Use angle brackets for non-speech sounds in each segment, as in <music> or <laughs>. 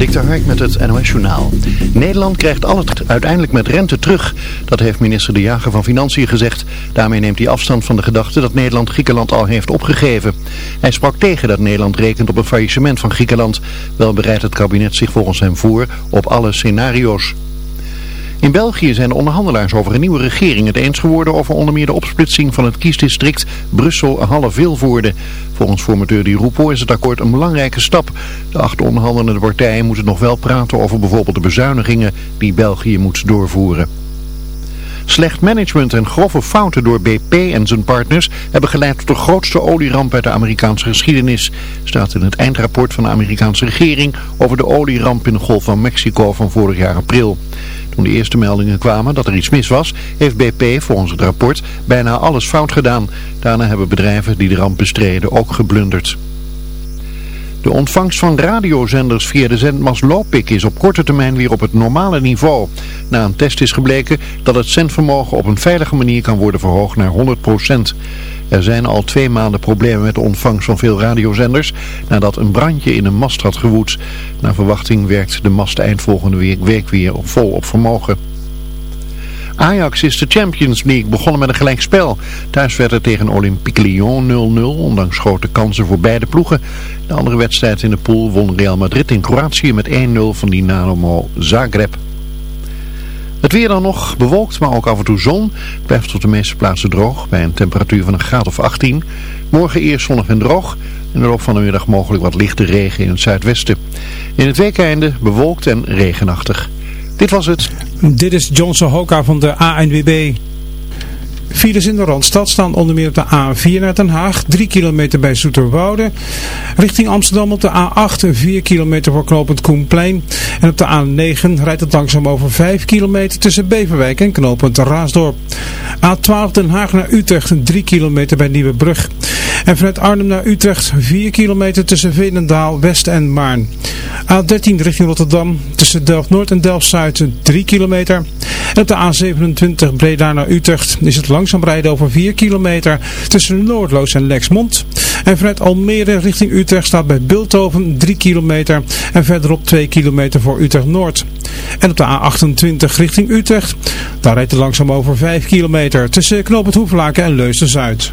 Dik Hark met het NOS Journaal. Nederland krijgt al het uiteindelijk met rente terug. Dat heeft minister De Jager van Financiën gezegd. Daarmee neemt hij afstand van de gedachte dat Nederland Griekenland al heeft opgegeven. Hij sprak tegen dat Nederland rekent op een faillissement van Griekenland. Wel bereidt het kabinet zich volgens hem voor op alle scenario's. In België zijn de onderhandelaars over een nieuwe regering het eens geworden over onder meer de opsplitsing van het kiesdistrict Brussel-Halle-Vilvoorde. Volgens formateur Di Rupo is het akkoord een belangrijke stap. De acht onderhandelende partijen moeten nog wel praten over bijvoorbeeld de bezuinigingen die België moet doorvoeren. Slecht management en grove fouten door BP en zijn partners hebben geleid tot de grootste olieramp uit de Amerikaanse geschiedenis. Staat in het eindrapport van de Amerikaanse regering over de olieramp in de Golf van Mexico van vorig jaar april. Toen de eerste meldingen kwamen dat er iets mis was, heeft BP volgens het rapport bijna alles fout gedaan. Daarna hebben bedrijven die de ramp bestreden ook geblunderd. De ontvangst van radiozenders via de zendmast Lopik is op korte termijn weer op het normale niveau. Na een test is gebleken dat het zendvermogen op een veilige manier kan worden verhoogd naar 100%. Er zijn al twee maanden problemen met de ontvangst van veel radiozenders nadat een brandje in een mast had gewoed. Naar verwachting werkt de mast eind volgende week, weer vol op vermogen. Ajax is de Champions League begonnen met een gelijkspel. Thuis werd het tegen Olympique Lyon 0-0, ondanks grote kansen voor beide ploegen. De andere wedstrijd in de pool won Real Madrid in Kroatië met 1-0 van Dynamo Zagreb. Het weer dan nog bewolkt, maar ook af en toe zon. Blijft tot de meeste plaatsen droog, bij een temperatuur van een graad of 18. Morgen eerst zonnig en droog. In de loop van de middag mogelijk wat lichte regen in het zuidwesten. In het weekeinde bewolkt en regenachtig. Dit was het. Dit is Johnson Hoka van de ANWB. Files in de Randstad staan onder meer op de A4 naar Den Haag, 3 kilometer bij Zoeterwoude. Richting Amsterdam op de A8, 4 kilometer voor knooppunt Koenplein. En op de A9 rijdt het langzaam over 5 kilometer tussen Beverwijk en knooppunt Raasdorp. A12 Den Haag naar Utrecht, 3 kilometer bij Nieuwebrug. En vanuit Arnhem naar Utrecht 4 kilometer tussen Veenendaal, West en Maarn. A13 richting Rotterdam tussen Delft-Noord en Delft-Zuid 3 kilometer. En op de A27 Breda naar Utrecht is het langzaam rijden over 4 kilometer tussen Noordloos en Lexmond. En vanuit Almere richting Utrecht staat bij Bulthoven 3 kilometer en verderop 2 kilometer voor Utrecht-Noord. En op de A28 richting Utrecht, daar rijdt het langzaam over 5 kilometer tussen Knoop het Hoeflaken en Leusden-Zuid.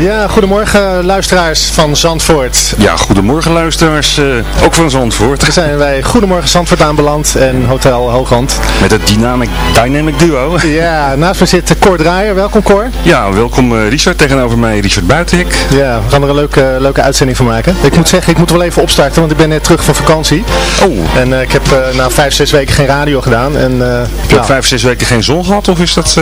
Ja, goedemorgen luisteraars van Zandvoort. Ja, goedemorgen luisteraars, uh, ook van Zandvoort. Dan zijn wij Goedemorgen Zandvoort aanbeland en Hotel Hooghand. Met het Dynamic, Dynamic Duo. Ja, naast me zit Cor Draaier. Welkom Cor. Ja, welkom uh, Richard. Tegenover mij Richard Buitenhek. Ja, we gaan er een leuke, leuke uitzending van maken. Ik moet zeggen, ik moet wel even opstarten, want ik ben net terug van vakantie. Oh. En uh, ik heb na vijf, zes weken geen radio gedaan. En, heb je nou, vijf, zes weken geen zon gehad of is dat...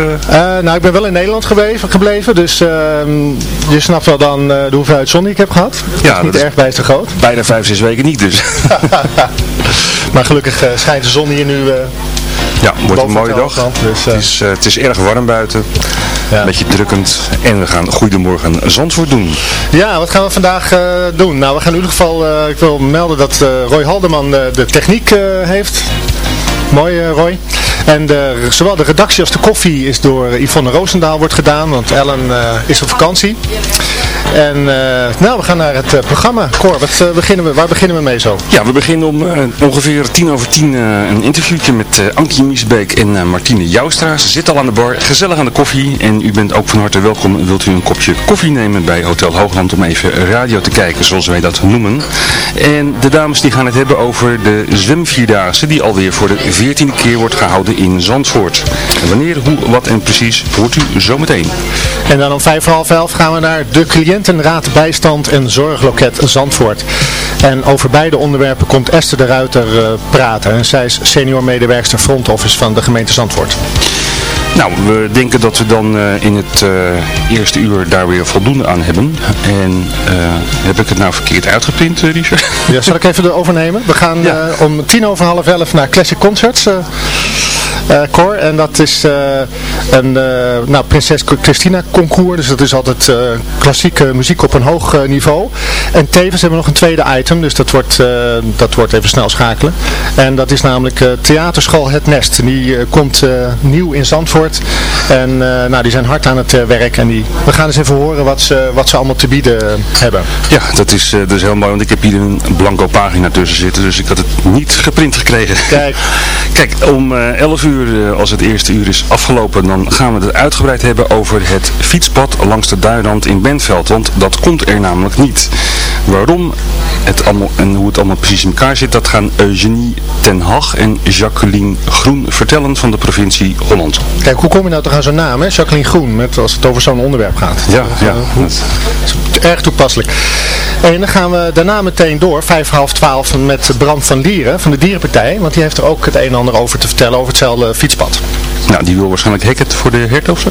nou, ik ben wel in Nederland gebleven, gebleven dus ehm, je snapt wel dan uh, de hoeveelheid zon die ik heb gehad. Ja, dat is niet erg bijster groot. Bijna vijf, zes weken niet dus. <laughs> maar gelukkig uh, schijnt de zon hier nu... Uh, ja, wordt een mooie dag. Dus, het, is, het is erg warm buiten. Ja. Een beetje drukkend. En we gaan Goedemorgen Zandvoort doen. Ja, wat gaan we vandaag doen? Nou, we gaan in ieder geval... ik wil melden dat Roy Haldeman de techniek heeft. Mooi Roy. En zowel de redactie als de koffie is door Yvonne Roosendaal wordt gedaan, want Ellen uh, is op vakantie. En uh, nou, we gaan naar het uh, programma. Cor, wat, beginnen we, waar beginnen we mee zo? Ja, we beginnen om ongeveer tien over tien een interviewtje met Ankie Miesbeek en Martine Joustra. Ze zitten al aan de bar, gezellig aan de koffie. En u bent ook van harte welkom. Wilt u een kopje koffie nemen bij Hotel Hoogland om even radio te kijken, zoals wij dat noemen. En de dames die gaan het hebben over de zwemvierdaagse die alweer voor de veertiende keer wordt gehouden in Zandvoort. En wanneer, hoe, wat en precies hoort u zometeen. En dan om vijf voor half elf gaan we naar de cliëntenraad bijstand en zorgloket Zandvoort. En over beide onderwerpen komt Esther de Ruiter uh, praten. En zij is senior medewerkster front office van de gemeente Zandvoort. Nou, we denken dat we dan uh, in het uh, eerste uur daar weer voldoende aan hebben. En uh, heb ik het nou verkeerd uitgeprint, Richard? Ja, zal ik even overnemen? We gaan ja. om tien over half elf naar Classic Concerts. Uh, Cor. En dat is uh, een uh, nou, Prinses Christina concours. Dus dat is altijd klassieke muziek op een hoog niveau. En tevens hebben we nog een tweede item. Dus dat wordt, dat wordt even snel schakelen. En dat is namelijk Theaterschool Het Nest. Die komt nieuw in Zandvoort. En nou, die zijn hard aan het werk. En die, we gaan eens even horen wat ze, wat ze allemaal te bieden hebben. Ja, dat is, dat is heel mooi. Want ik heb hier een blanco pagina tussen zitten. Dus ik had het niet geprint gekregen. Kijk, <laughs> Kijk om 11 uur uur, als het eerste uur is afgelopen, dan gaan we het uitgebreid hebben over het fietspad langs de Duinrand in Bentveld. Want dat komt er namelijk niet. Waarom het allemaal, en hoe het allemaal precies in elkaar zit, dat gaan Eugenie ten Hag en Jacqueline Groen vertellen van de provincie Holland. Kijk, hoe kom je nou toch aan zo'n naam, hè? Jacqueline Groen, met, als het over zo'n onderwerp gaat. Ja, ja. Dat is erg toepasselijk. En dan gaan we daarna meteen door, vijf half twaalf, met Bram van Lieren van de Dierenpartij. Want die heeft er ook het een en ander over te vertellen over hetzelfde fietspad. Nou, die wil waarschijnlijk Hackett voor de hert of?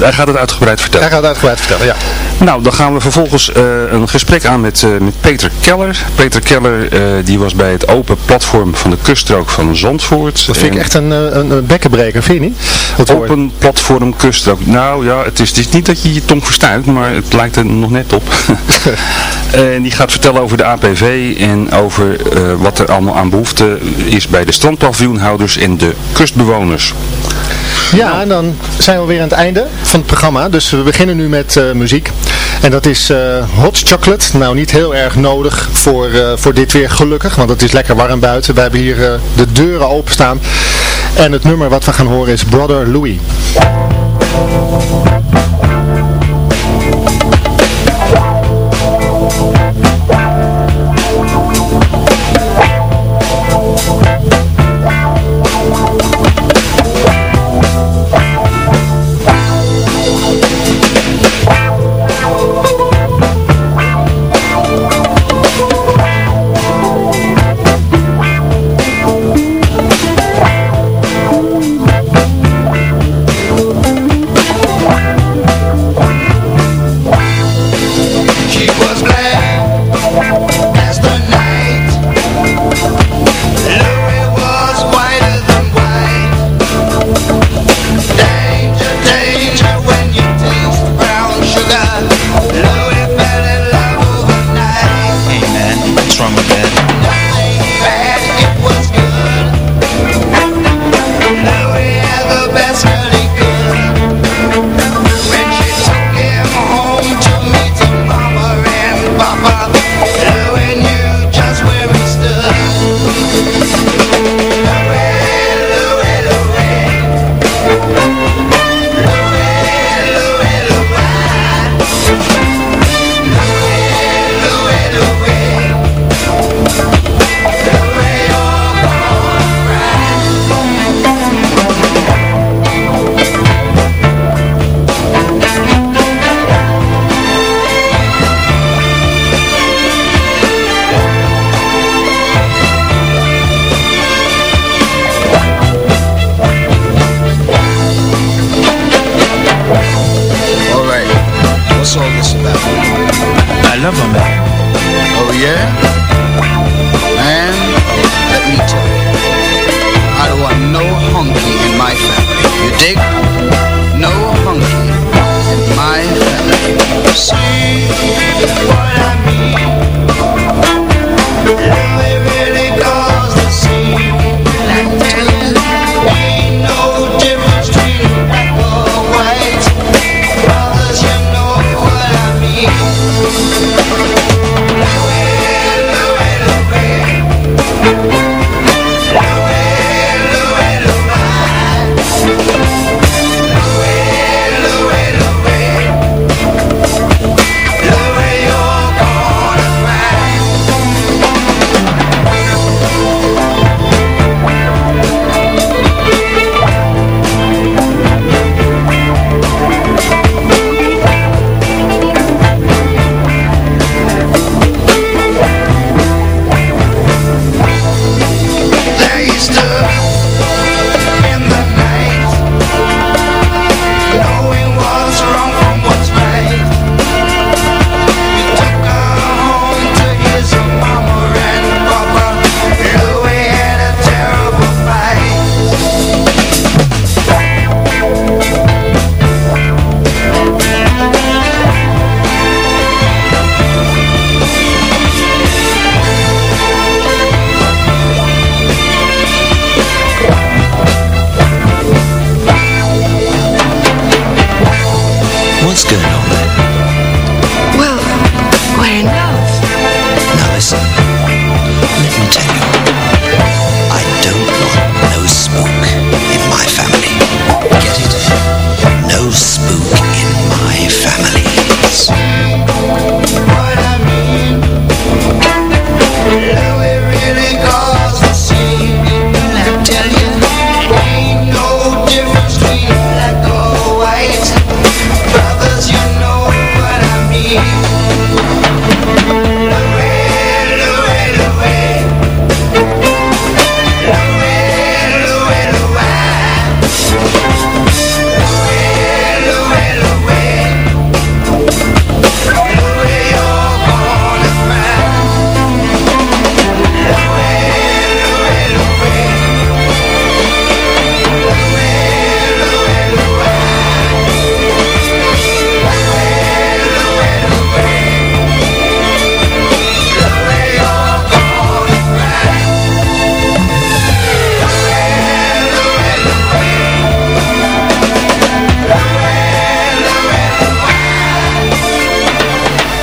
Hij gaat het uitgebreid vertellen. Hij gaat het uitgebreid vertellen, ja. Nou, dan gaan we vervolgens uh, een gesprek aan met, uh, met Peter Keller. Peter Keller, uh, die was bij het open platform van de kuststrook van Zandvoort. Dat vind ik echt een, een, een bekkenbreker, vind je niet? Dat open woord. platform kuststrook. Nou ja, het is, het is niet dat je je tong verstuit, maar het lijkt er nog net op. <laughs> en die gaat vertellen over de APV en over wat er allemaal aan behoefte is bij de strandpaviljoenhouders en de kustbewoners. Ja, en dan zijn we weer aan het einde van het programma. Dus we beginnen nu met uh, muziek. En dat is uh, Hot Chocolate. Nou, niet heel erg nodig voor, uh, voor dit weer gelukkig, want het is lekker warm buiten. We hebben hier de deuren openstaan. En het nummer wat we gaan horen is Brother Louis.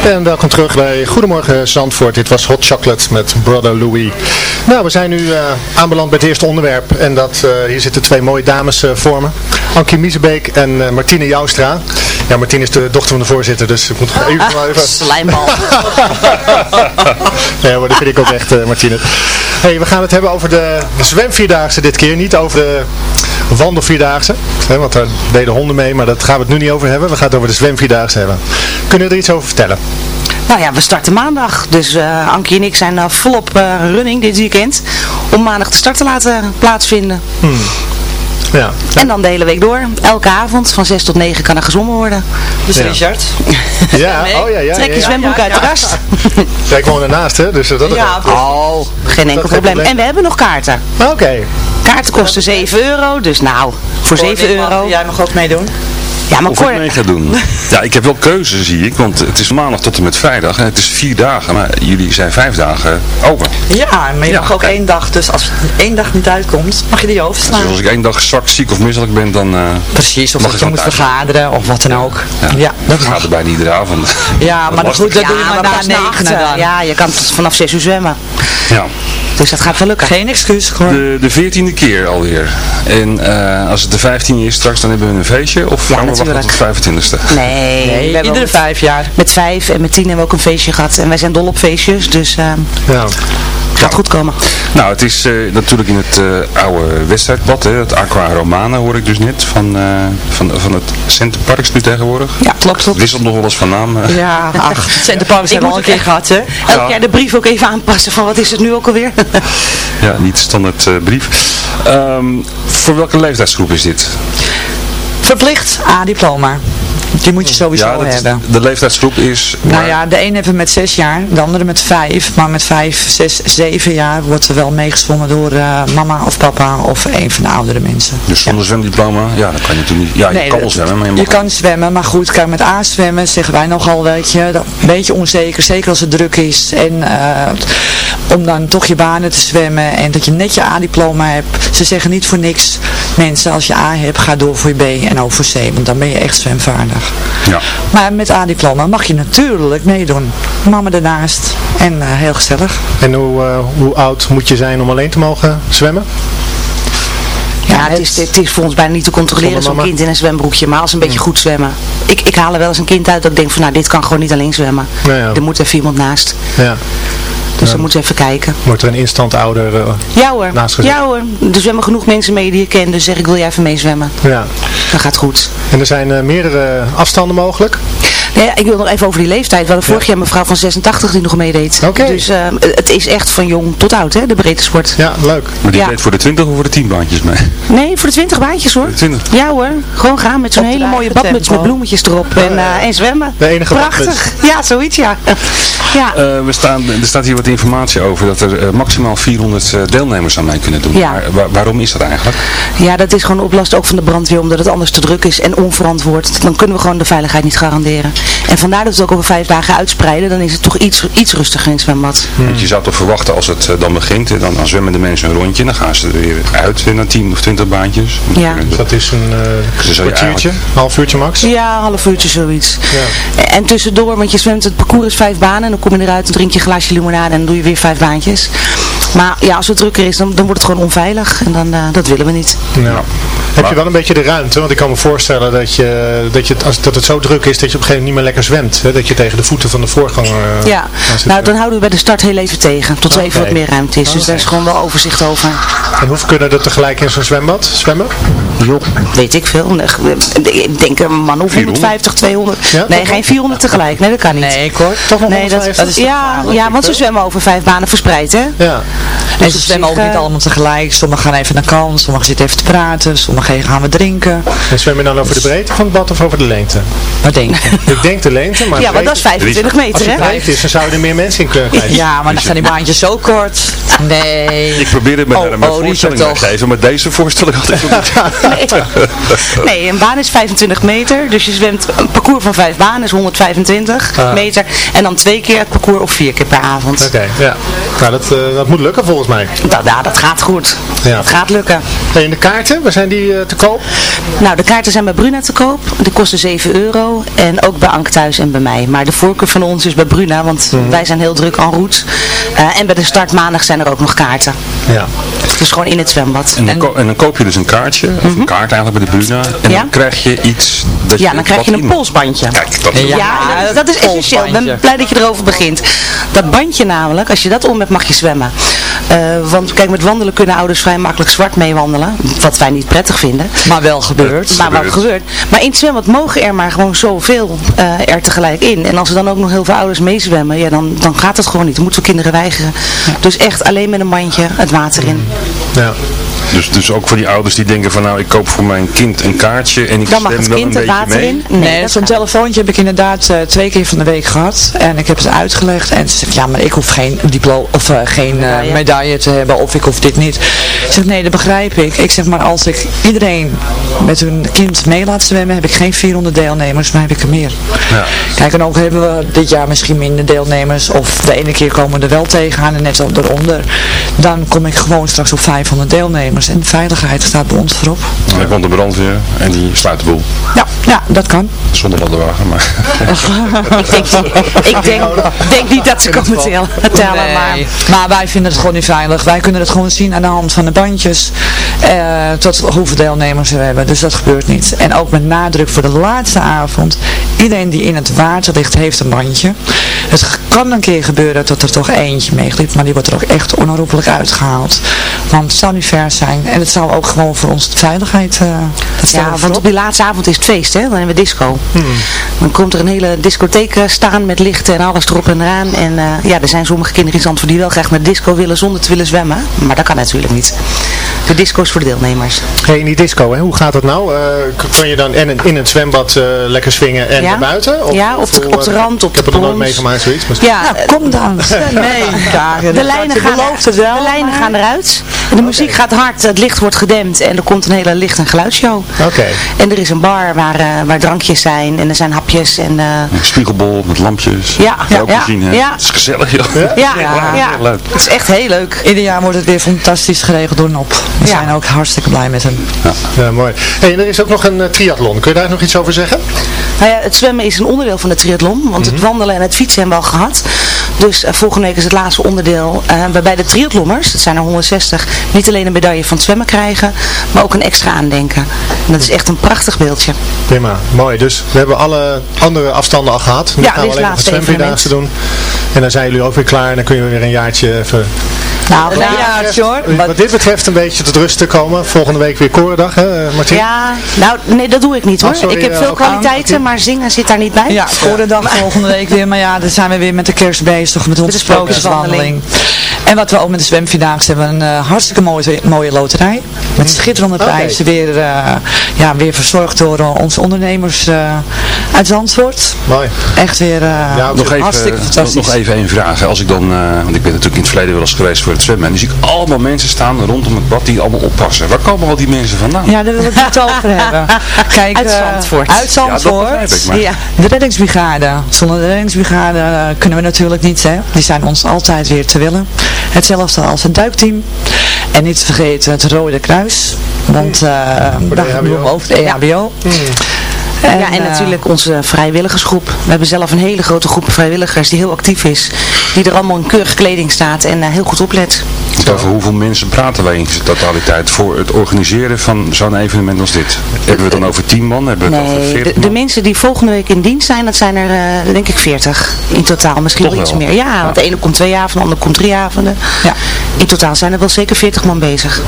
En welkom terug bij Goedemorgen Zandvoort. Dit was Hot Chocolate met Brother Louis. Nou, we zijn nu eh, aanbeland bij het eerste onderwerp. En dat, eh, hier zitten twee mooie dames eh, voor me. Ankie Miezebeek en eh, Martine Joustra. Ja, Martine is de dochter van de voorzitter, dus ik moet even... wel even... <laughs> Slijmbal. <laughs> ja, maar dat vind ik ook echt, eh, Martine. Hey, we gaan het hebben over de zwemvierdaagse dit keer. Niet over de wandelvierdaagse. Hè, want daar deden honden mee, maar dat gaan we het nu niet over hebben. We gaan het over de zwemvierdaagse hebben. Kunnen we er iets over vertellen? Nou ja, we starten maandag. Dus eh Ankie en ik zijn volop running dit weekend. Om maandag de start te laten plaatsvinden. Hmm. Ja. En dan de hele week door. Elke avond van 6 tot 9 kan er gezongen worden. Dus Ja. Richard. <laughs> Ja, oh ja, ja. Trek je ja, ja. zwembroek uit de kast. <laughs> Ja, ik woon ernaast, hè, dus dat is Ja, oh, geen enkel probleem. probleem. En we hebben nog kaarten. Oké. Kaarten kosten 7 euro, dus nou, voor 7 euro. Jij mag ook meedoen. Ja, maar Of Cor, ik mee ga doen. <laughs> Ja, ik heb wel keuze, zie ik. Want het is maandag tot en met vrijdag. En het is vier dagen. Maar jullie zijn vijf dagen over. Ja, maar je Ja, mag ook kijk. één dag. Dus als één dag niet uitkomt, mag je die overslaan. Dus als ik één dag zwak, ziek of misselijk ben, dan... eh, Precies, of mag dat ik je moet thuis. vergaderen of wat dan ook. Ja, dat gaat er bijna iedere avond. Ja, maar lastig. goed, dat ja, doe je maar maar na dan. Ja, je kan tot vanaf 6 uur zwemmen. Ja. Dus dat gaat wel lukken. Geen excuus, gewoon. De, de veertiende keer alweer. En eh, als het de vijftiende is straks, dan hebben we een feestje. Of gaan we wachten tot de vijfentwintigste? Nee, Nee, we hebben iedere vijf jaar. Met vijf en met tien hebben we ook een feestje gehad. En wij zijn dol op feestjes, dus eh Ja. Gaat goed komen. Nou, het is eh, natuurlijk in het eh, oude wedstrijdbad, hè, het Aqua Romana hoor ik dus net, van, eh, van, van het Centerparks nu tegenwoordig. Ja, klopt, Het klopt. wisselt nog wel eens van naam. eh. Ja, <laughs> ach, Centerparks Ik hebben we al een keer gehad, hè? Elk Ja. jaar de brief ook even aanpassen van wat is het nu ook alweer? <laughs> Ja, niet standaard eh, brief. Ehm, voor welke leeftijdsgroep is dit? Verplicht A-diploma. Die moet je sowieso ja, dat is- hebben. de leeftijdsgroep is... Nou ja, de een hebben met zes jaar, de andere met vijf. Maar met vijf, zes, zeven jaar wordt er wel meegezwommen door eh, mama of papa of een van de oudere mensen. Dus zonder zwemdiploma, ja, dan kan je natuurlijk niet... Ja, je kan wel zwemmen, maar je kan zwemmen, maar goed, kijk, met A-zwemmen zeggen wij nogal, weet je, dat, een beetje onzeker, zeker als het druk is. En eh, om dan toch je banen te zwemmen en dat je net je A-diploma hebt. Ze zeggen niet voor niks, mensen, als je A hebt, ga door voor je B en ook voor C, want dan ben je echt zwemvaardig. Ja. Maar met A-diploma mag je natuurlijk meedoen. Mama ernaast en eh, heel gezellig. En hoe, eh, hoe oud moet je zijn om alleen te mogen zwemmen? Ja, het is, het is voor ons bijna niet te controleren, zo'n kind in een zwembroekje. Maar als een beetje goed zwemmen. Ik, ik haal er wel eens een kind uit dat ik denk van, nou, dit kan gewoon niet alleen zwemmen. Nou ja. Er moet even iemand naast. Ja. Dus dan moeten we even kijken. Wordt er een instant ouder eh, Ja hoor, naast gezet? ja hoor. Er zwemmen genoeg mensen mee die je kent. Dus zeg ik, wil jij even meezwemmen? Ja. Dat gaat goed. En er zijn eh, meerdere afstanden mogelijk. Nee, ik wil nog even over die leeftijd. We hadden vorig jaar een mevrouw van 86 die nog meedeed. Dus eh, het is echt van jong tot oud, hè, de breedte sport. Ja, leuk. Maar die Ja. deed voor de 20 of voor de 10 baantjes mee? Nee, voor de 20 baantjes hoor. Voor de 20. Ja hoor, gewoon gaan met zo'n hele mooie badmuts met bloemetjes erop en, eh, en zwemmen. De enige Prachtig. Ja, zoiets ja. ja. Eh, we staan, er staat hier wat informatie over dat er maximaal 400 eh, deelnemers aan mee kunnen doen. Ja. Maar wa- waarom is dat eigenlijk? Ja, dat is gewoon oplast ook van de brandweer, omdat het anders te druk is en onverantwoord. Dan kunnen we gewoon de veiligheid niet garanderen. En vandaar dat we het ook over vijf dagen uitspreiden, dan is het toch iets, iets rustiger in het zwembad. Want je zou toch verwachten als het eh, dan begint, dan, dan zwemmen de mensen een rondje, dan gaan ze er weer uit eh, naar 10 of 20 baantjes. Ja. Dus dat is een eh, Dus kwartiertje, eigenlijk- half uurtje max. Ja, een half uurtje zoiets. Ja. En tussendoor, want je zwemt, het parcours is vijf banen, en dan kom je eruit, dan drink je een glaasje limonade en dan doe je weer vijf baantjes. Maar ja, als het drukker is, dan, dan wordt het gewoon onveilig en dan, eh, dat willen we niet. Ja. Heb je wel een beetje de ruimte? Want ik kan me voorstellen dat, je, dat, je, het- als, dat het zo druk is dat je op een gegeven moment niet meer lekker zwemt. Hè? Dat je tegen de voeten van de voorganger eh, Ja, nou dan houden we bij de start heel even tegen, tot er even wat meer ruimte is. Dus daar is gewoon wel overzicht over. En hoeveel kunnen er tegelijk in zo'n zwembad zwemmen? Joh, weet ik veel. Ik denk een man of 150, 200. Ja, nee, geen 400 tegelijk. Nee, dat kan niet. Nee, kort. Toch nog Nee, dat, 150? dat is ja, ja, want ze zwemmen over vijf banen verspreid, hè? Ja. En ze zwemmen ook niet allemaal tegelijk. Sommigen gaan even naar kant, sommigen zitten even te praten, sommigen gaan we drinken. En zwem je dan over de breedte van het bad of over de lengte? Wat denk je? <laughs> Ik denk de lengte, maar Ja, want dat is breedte- 25 Als meter, het hè? breed is, dan zouden er meer mensen in kunnen <laughs> krijgen. Ja, maar dan zijn die baantjes zo kort. Nee. Ik probeer het met Oh, een oh, voorstelling te geven, maar deze voorstelling had ik nog niet. <laughs> Nee, een baan is 25 meter. Dus je zwemt een parcours van vijf banen, is 125 Ah. meter. En dan twee keer het parcours of vier keer per avond. Oké, ja. Nou, dat, eh, dat moet lukken volgens mij. Dat, ja, dat gaat goed. Ja. Dat gaat lukken. En de kaarten, waar zijn die eh, te koop? Nou, de kaarten zijn bij Bruna te koop. Die kosten 7 euro. En ook bij Ank thuis en bij mij. Maar de voorkeur van ons is bij Bruna, want Mhm. wij zijn heel druk en route. Eh, en bij de start maandag zijn er ook nog kaarten. Ja. Dus gewoon in het zwembad. En dan, ko- en dan koop je dus een kaartje, of een kaart eigenlijk bij de Bruna. En Ja. dan krijg je iets dat Ja, dan krijg je een in- polsbandje. Kijk, dat Ja, Ja, dat, is- dat is het essentieel. Ik ben blij dat je erover begint. Dat bandje namelijk, als je dat om hebt, mag je zwemmen. Eh, want kijk, met wandelen kunnen ouders vrij makkelijk zwart meewandelen. Wat wij niet prettig vinden. Maar wel gebeurd. Maar wat gebeurt. gebeurt. Maar in het zwembad mogen er maar gewoon zoveel eh er tegelijk in. En als er dan ook nog heel veel ouders meezwemmen, ja, dan, dan gaat het gewoon niet. Dan moeten we kinderen weigeren. Dus echt alleen met een mandje het water in. ja. Dus, dus ook voor die ouders die denken van nou ik koop voor mijn kind een kaartje en ik Dan mag zwem het wel een kind het beetje water mee. in. Nee, dat zo'n telefoontje heb ik inderdaad eh, twee keer van de week gehad. En ik heb het uitgelegd. En ze zegt, ja, maar ik hoef geen diploma of eh, geen eh, Medaille. te hebben. Of ik hoef dit niet. Ik zeg, nee, dat begrijp ik. Ik zeg, maar als ik iedereen met hun kind mee laat zwemmen, heb ik geen 400 deelnemers, maar heb ik er meer. Ja. Kijk, en ook hebben we dit jaar misschien minder deelnemers. Of de ene keer komen we er wel tegenaan en net zo eronder. Dan kom ik gewoon straks op 500 deelnemers. En veiligheid staat bij ons voorop. En dan komt de brandweer en die sluit de boel. Ja, ja dat kan. Zonder ladderwagen, maar... Ik <laughs> denk, ik denk, denk niet dat ze komen tellen, tellen maar... Nee, maar wij vinden het gewoon niet veilig. Wij kunnen het gewoon zien aan de hand van de bandjes. eh, tot hoeveel deelnemers we hebben. Dus dat gebeurt niet. En ook met nadruk voor de laatste avond. Iedereen die in het water ligt heeft een bandje. Het kan een keer gebeuren dat er toch eentje meeglipt. Maar die wordt er ook echt onherroepelijk uitgehaald. Want het zou niet ver zijn. En het zou ook gewoon voor ons de veiligheid... eh stellen Ja, want op die laatste avond is het feest, hè, dan hebben we disco. Dan komt er een hele discotheek eh, staan met lichten en alles erop en eraan. En eh, ja, er zijn sommige kinderen in Zandvoort die wel graag naar disco willen zonder te willen zwemmen. Maar dat kan natuurlijk niet. De disco is voor de deelnemers. Hey, in die disco, hè, hoe gaat dat nou? Eh, k- kon je dan in, een- in het zwembad eh, lekker swingen en Ja. naar buiten? Ja, op de- op de rand, op Ik heb de het nog nooit meegemaakt, zoiets. Maar... Ja, Nou, kom dan. <laughs> Nee, de lijnen, gaan, het wel. de lijnen maar- gaan eruit. En de muziek gaat hard, het licht wordt gedempt en er komt een hele licht- en geluidsshow. Oké. En er is een bar waar, waar drankjes zijn en er zijn hapjes en... eh, Een spiegelbol met lampjes. Ja, ja, ja. Het is gezellig, joh. ja, ja, leuk. het is echt heel leuk. Ieder jaar wordt het weer fantastisch geregeld door NOP. We Ja. zijn ook hartstikke blij met hem. Ja, mooi. Hey, en er is ook nog een eh, triathlon. Kun je daar nog iets over zeggen? Nou ja, het zwemmen is een onderdeel van de triathlon, want het wandelen en het fietsen hebben we al gehad. Dus eh, volgende week is het laatste onderdeel eh, waarbij de triathlonners, het zijn er 160, niet alleen een medaille van het zwemmen krijgen, maar ook een extra aandenken. En dat is echt een prachtig beeldje. Prima, mooi. Dus we hebben alle andere afstanden al gehad. Nu Ja, gaan we alleen nog het zwemvierdaagse doen. En dan zijn jullie ook weer klaar en dan kun je weer een jaartje even... Nou, jaartje hoor. Wat dit betreft een beetje tot rust te komen. Volgende week weer Korendag, hè Martien? Ja, nou nee, dat doe ik niet hoor. Oh, sorry, ik heb eh, veel kwaliteiten, maar zingen zit daar niet bij. Ja, voor de dag volgende week weer. Maar ja, dan zijn we weer met de kerst bezig, met onze de sprookjeswandeling. En wat we ook met de zwemvierdaagse hebben, een eh, hartstikke mooie, mooie loterij. Met schitterende Oké. prijzen. Weer, eh, ja, weer verzorgd door eh, onze ondernemers eh, uit Zandvoort. Mooi. Echt weer eh, Ja, Nog even, hartstikke nog, fantastisch. nog even één vraag. Als ik dan, eh, want ik ben natuurlijk in het verleden wel eens geweest voor het zwemmen. En dan zie ik allemaal mensen staan rondom het bad die allemaal oppassen. Waar komen al die mensen vandaan? Ja, daar willen we het niet <laughs> over hebben. Kijk, Uit eh, Zandvoort. Uit Ja, dat Zandvoort. begrijp ik, maar- Ja. De reddingsbrigade. Zonder de reddingsbrigade eh, kunnen we natuurlijk niet. Hè? Die zijn ons altijd weer te willen. Hetzelfde als het duikteam. En niet te vergeten het Rode Kruis. Want uh, daar doen we over de E EHBO. ja, en eh, natuurlijk onze vrijwilligersgroep. We hebben zelf een hele grote groep vrijwilligers die heel actief is. Die er allemaal in keurige kleding staat en eh, heel goed oplet. Want Over hoeveel mensen praten wij in totaliteit voor het organiseren van zo'n evenement als dit? Hebben we het dan over 10 man? Hebben we het over Nee, 40 de, de mensen die volgende week in dienst zijn, dat zijn er eh, denk ik 40 in totaal. Misschien Toch wel iets meer. Ja, want de ene komt twee avonden, de andere komt drie avonden. Ja. In totaal zijn er wel zeker 40 man bezig.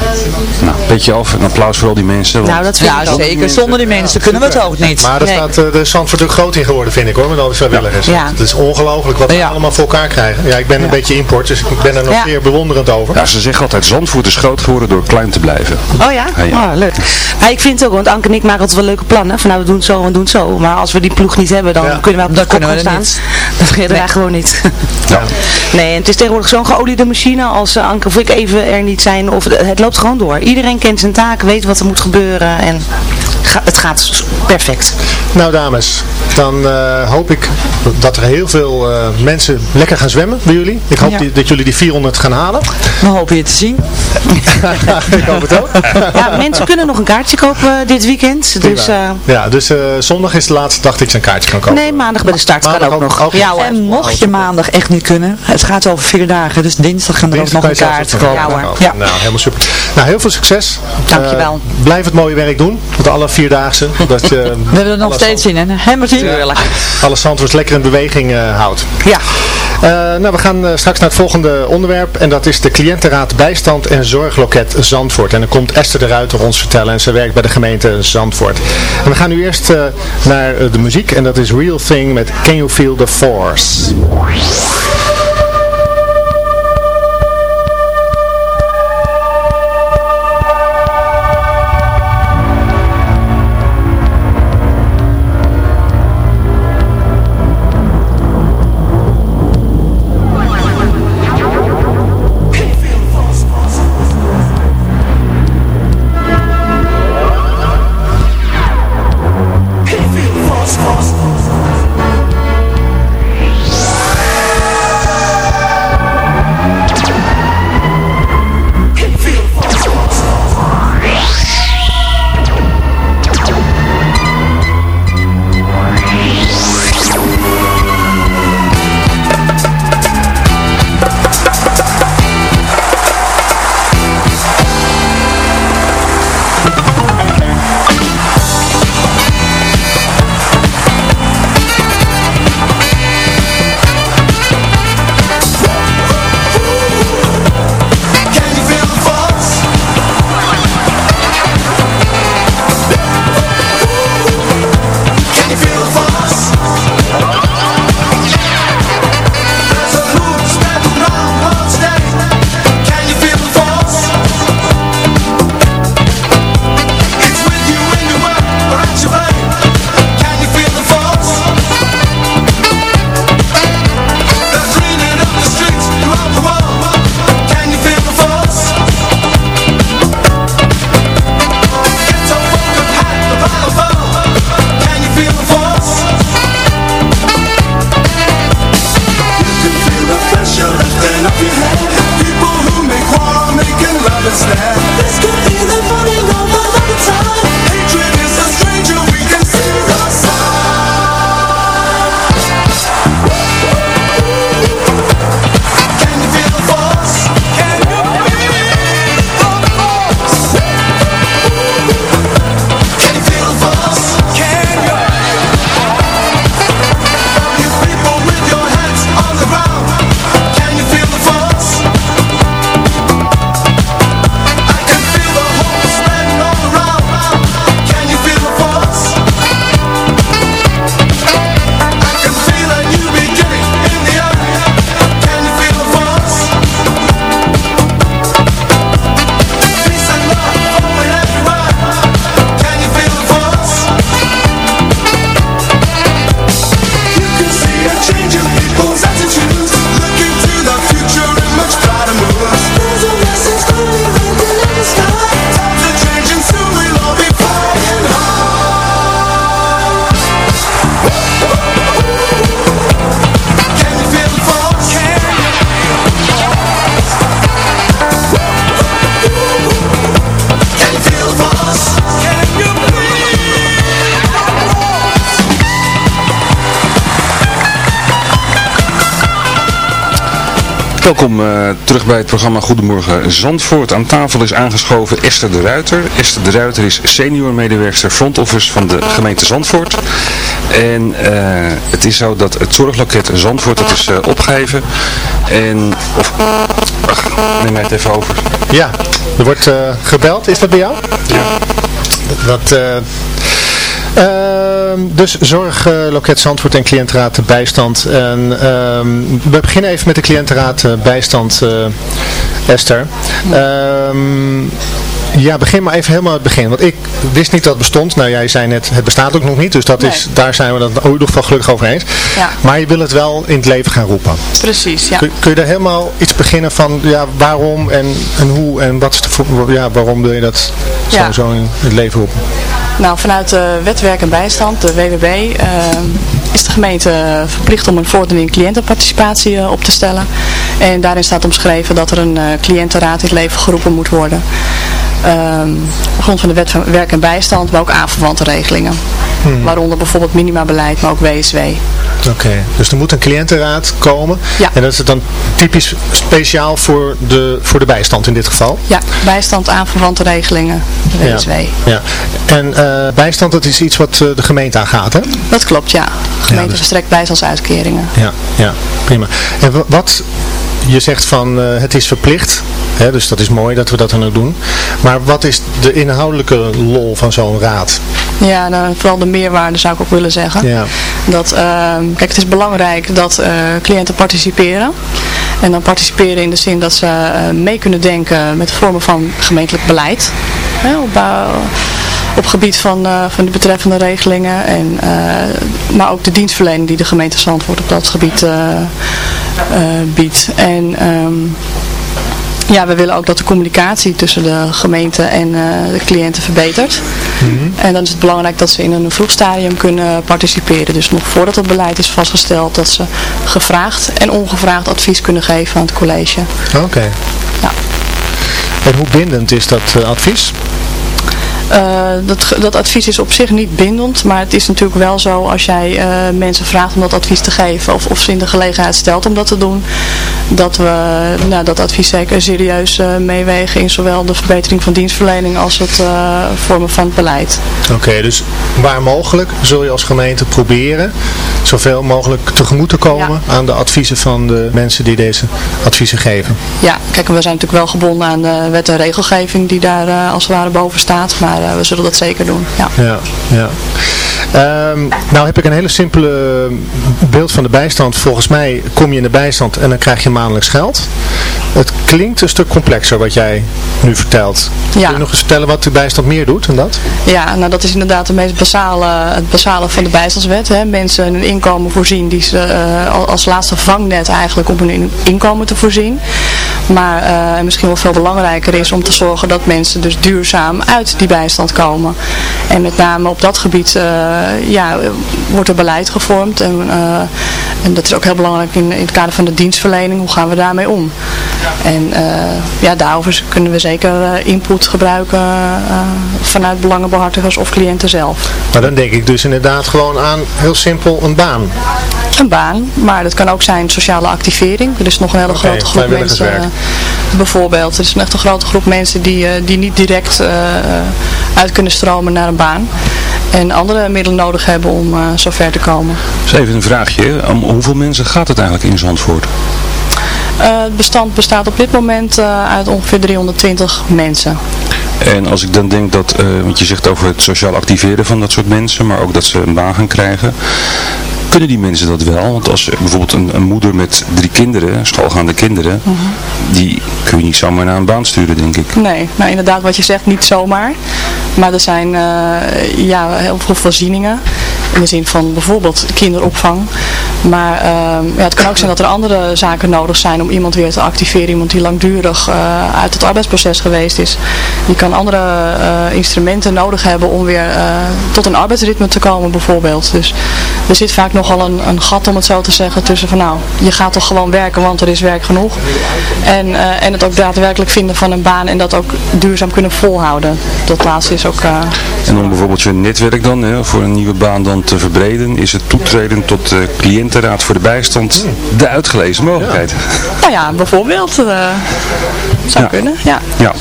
Nou, beetje af. Een applaus voor al die mensen. want- Nou, dat vind Ja, ik ook. zeker. Zonder die mensen kunnen we het ook niet. Maar daar Nee. staat uh, de Zandvoort ook groot in geworden, vind ik hoor, met al die vrijwilligers. Ja. Het is ongelooflijk wat we Ja. allemaal voor elkaar krijgen. Ja, ik ben een beetje import, dus ik ben er nog Ja. zeer bewonderend over. Ja, ze zeggen altijd, Zandvoort is groot geworden door klein te blijven. Oh ja? Ja, ja. Oh, leuk. Ja, ik vind het ook, want Anke en ik maken altijd wel leuke plannen. Van nou, we doen het zo en we doen het zo. Maar als we die ploeg niet hebben, dan Ja. kunnen we op de kop kunnen we er staan. Dan redden wij gewoon niet. <laughs> Ja. Nee, en het is tegenwoordig zo'n geoliede machine als eh, Anke of ik even er niet zijn. Of het, loopt gewoon door. Iedereen kent zijn taak, weet wat er moet gebeuren en ga- het gaat perfect. Nou dames, dan eh, hoop ik dat er heel veel eh, mensen lekker gaan zwemmen bij jullie. Ik hoop Ja. die- dat jullie die 400 gaan halen. We hopen je te zien. <laughs> ik hoop het ook. Ja, mensen kunnen nog een kaartje kopen eh, dit weekend. Dus eh, ja, dus eh, zondag is de laatste dag dat je een kaartje kan kopen. nee, maandag bij de start kan ook ook- nog. ook ja. En mocht je maandag echt niet kunnen, het gaat over vier dagen, dus dinsdag gaan er Dinsdag ook nog een kaart komen. Ja. Nou, helemaal super. Nou, heel veel succes. Dankjewel. Blijf het mooie werk doen. Met alle vierdaagse. Dat je <laughs> hebben er nog steeds in, hè? Hè, Martien? alle Zandvoorts lekker in beweging eh, houdt. Ja. Eh, nou, we gaan eh, straks naar het volgende onderwerp. En dat is de cliëntenraad bijstand en zorgloket Zandvoort. En dan komt Esther de Ruiter ons vertellen. En ze werkt bij de gemeente Zandvoort. En we gaan nu eerst naar de muziek. En dat is Real Thing met Can You Feel the force? Welkom eh, terug bij het programma Goedemorgen Zandvoort. Aan tafel is aangeschoven Esther de Ruiter. Esther de Ruiter is senior medewerkster front office van de gemeente Zandvoort. En eh, het is zo dat het zorgloket Zandvoort, dat is uh, opgegeven. En, of, ach, neem mij het even over. Ja, er wordt gebeld. Is dat bij jou? Ja. Dat... Uh, dus zorgloket Zandvoort en cliëntenraad bijstand. En, uh, we beginnen even met de cliëntenraad bijstand, uh, Esther. Ehm, ja, begin maar even helemaal het begin. Want ik wist niet dat het bestond. Nou, jij zei net, het bestaat ook nog niet. Dus dat Nee. is, daar zijn we het in ieder geval gelukkig over eens. Ja. Maar je wil het wel in het leven gaan roepen. Precies, ja. Kun, kun je daar helemaal iets beginnen van ja, waarom en, en hoe en wat is de, voor- ja, waarom wil je dat Ja. zo in het leven roepen? Nou, vanuit de wet werk en bijstand, de WWB, eh, is de gemeente verplicht om een vordering in cliëntenparticipatie eh, op te stellen. En daarin staat omschreven dat er een eh, cliëntenraad in het leven geroepen moet worden. Ehm, op grond van de wet van werk en bijstand, maar ook aanverwante regelingen. Hmm. Waaronder bijvoorbeeld minimabeleid, maar ook WSW. Oké, dus er moet een cliëntenraad komen. Ja. En dat is dan typisch speciaal voor de, voor de bijstand in dit geval. Ja, bijstand, aanverwante regelingen, de WSW. Ja, ja. En eh, bijstand, dat is iets wat eh, de gemeente aangaat, hè? Dat klopt, ja. De gemeente dus- verstrekt bijstandsuitkeringen. Ja, ja, prima. En wa- wat, je zegt van eh, het is verplicht, hè, dus dat is mooi dat we dat dan ook doen. Maar wat is de inhoudelijke lol van zo'n raad? Ja, nou, vooral de meerwaarde zou ik ook willen zeggen. Ja. Dat, ehm, kijk, het is belangrijk dat eh, cliënten participeren. En dan participeren in de zin dat ze eh, mee kunnen denken met vormen van gemeentelijk beleid. Hè, op, bouw- op gebied van, eh, van de betreffende regelingen. En, eh, maar ook de dienstverlening die de gemeente Zandvoort op dat gebied eh, eh, biedt. En... ehm, ja, we willen ook dat de communicatie tussen de gemeente en eh, de cliënten verbetert. En dan is het belangrijk dat ze in een vroeg stadium kunnen participeren. Dus nog voordat het beleid is vastgesteld, dat ze gevraagd en ongevraagd advies kunnen geven aan het college. Oké. Ja. En hoe bindend is dat eh, advies? Eh, dat, dat advies is op zich niet bindend, maar het is natuurlijk wel zo als jij eh, mensen vraagt om dat advies te geven of, of ze in de gelegenheid stelt om dat te doen, dat we nou, dat advies zeker serieus eh, meewegen in zowel de verbetering van dienstverlening als het vormen van het beleid. Oké, dus waar mogelijk zul je als gemeente proberen zoveel mogelijk tegemoet te komen aan de adviezen van de mensen die deze adviezen geven. Ja, kijk, we zijn natuurlijk wel gebonden aan de wet en regelgeving die daar als het ware boven staat, maar eh, we zullen dat zeker doen. Ja. Ja, ja. Ehm, nou heb ik een hele simpele beeld van de bijstand. Volgens mij kom je in de bijstand en dan krijg je maandelijks geld. Het klinkt een stuk complexer wat jij nu vertelt. Kun je nog eens vertellen wat de bijstand meer doet dan dat? Ja, nou dat is inderdaad het meest basale, het basale van de bijstandswet. Hè. Mensen een inkomen voorzien die ze eh, al- als laatste vangnet eigenlijk om hun in- inkomen te voorzien. Maar eh, misschien wel veel belangrijker is om te zorgen dat mensen dus duurzaam uit die bijstand komen. En met name op dat gebied eh, ja, wordt er beleid gevormd. En, eh, en dat is ook heel belangrijk in, in het kader van de dienstverlening. Hoe gaan we daarmee om? En ja, daarover kunnen we zeker input gebruiken vanuit belangenbehartigers of cliënten zelf. Maar dan denk ik dus inderdaad gewoon aan heel simpel een baan. Een baan, maar dat kan ook zijn sociale activering. Er is nog een hele grote groep mensen. Eh, bijvoorbeeld, er is een echt een grote groep mensen die, eh, die niet direct eh, uit kunnen stromen naar een baan. En andere middelen nodig hebben om eh zover te komen. Dus even een vraagje. Om hoeveel mensen gaat het eigenlijk in Zandvoort? Eh, het bestand bestaat op dit moment eh, uit ongeveer 320 mensen. En als ik dan denk dat, eh, want je zegt over het sociaal activeren van dat soort mensen, maar ook dat ze een baan gaan krijgen. Kunnen die mensen dat wel? Want als bijvoorbeeld een, een moeder met drie kinderen, schoolgaande kinderen, die kun je niet zomaar naar een baan sturen, denk ik. Nee, nou inderdaad wat je zegt, niet zomaar. Maar er zijn eh, ja, heel veel voorzieningen. In de zin van bijvoorbeeld kinderopvang. Maar ehm, ja, het kan ook zijn dat er andere zaken nodig zijn om iemand weer te activeren. Iemand die langdurig eh, uit het arbeidsproces geweest is. Die kan andere eh, instrumenten nodig hebben om weer eh, tot een arbeidsritme te komen bijvoorbeeld. Dus er zit vaak nogal een, een gat om het zo te zeggen tussen van nou, je gaat toch gewoon werken want er is werk genoeg. En, en het ook daadwerkelijk vinden van een baan en dat ook duurzaam kunnen volhouden. Dat laatste is ook... En om bijvoorbeeld je netwerk dan, hè, voor een nieuwe baan dan te verbreden, is het toetreden tot de cliëntenraad voor de bijstand de uitgelezen mogelijkheid. nou ja, bijvoorbeeld. eh, zou Ja. kunnen, ja. Ja.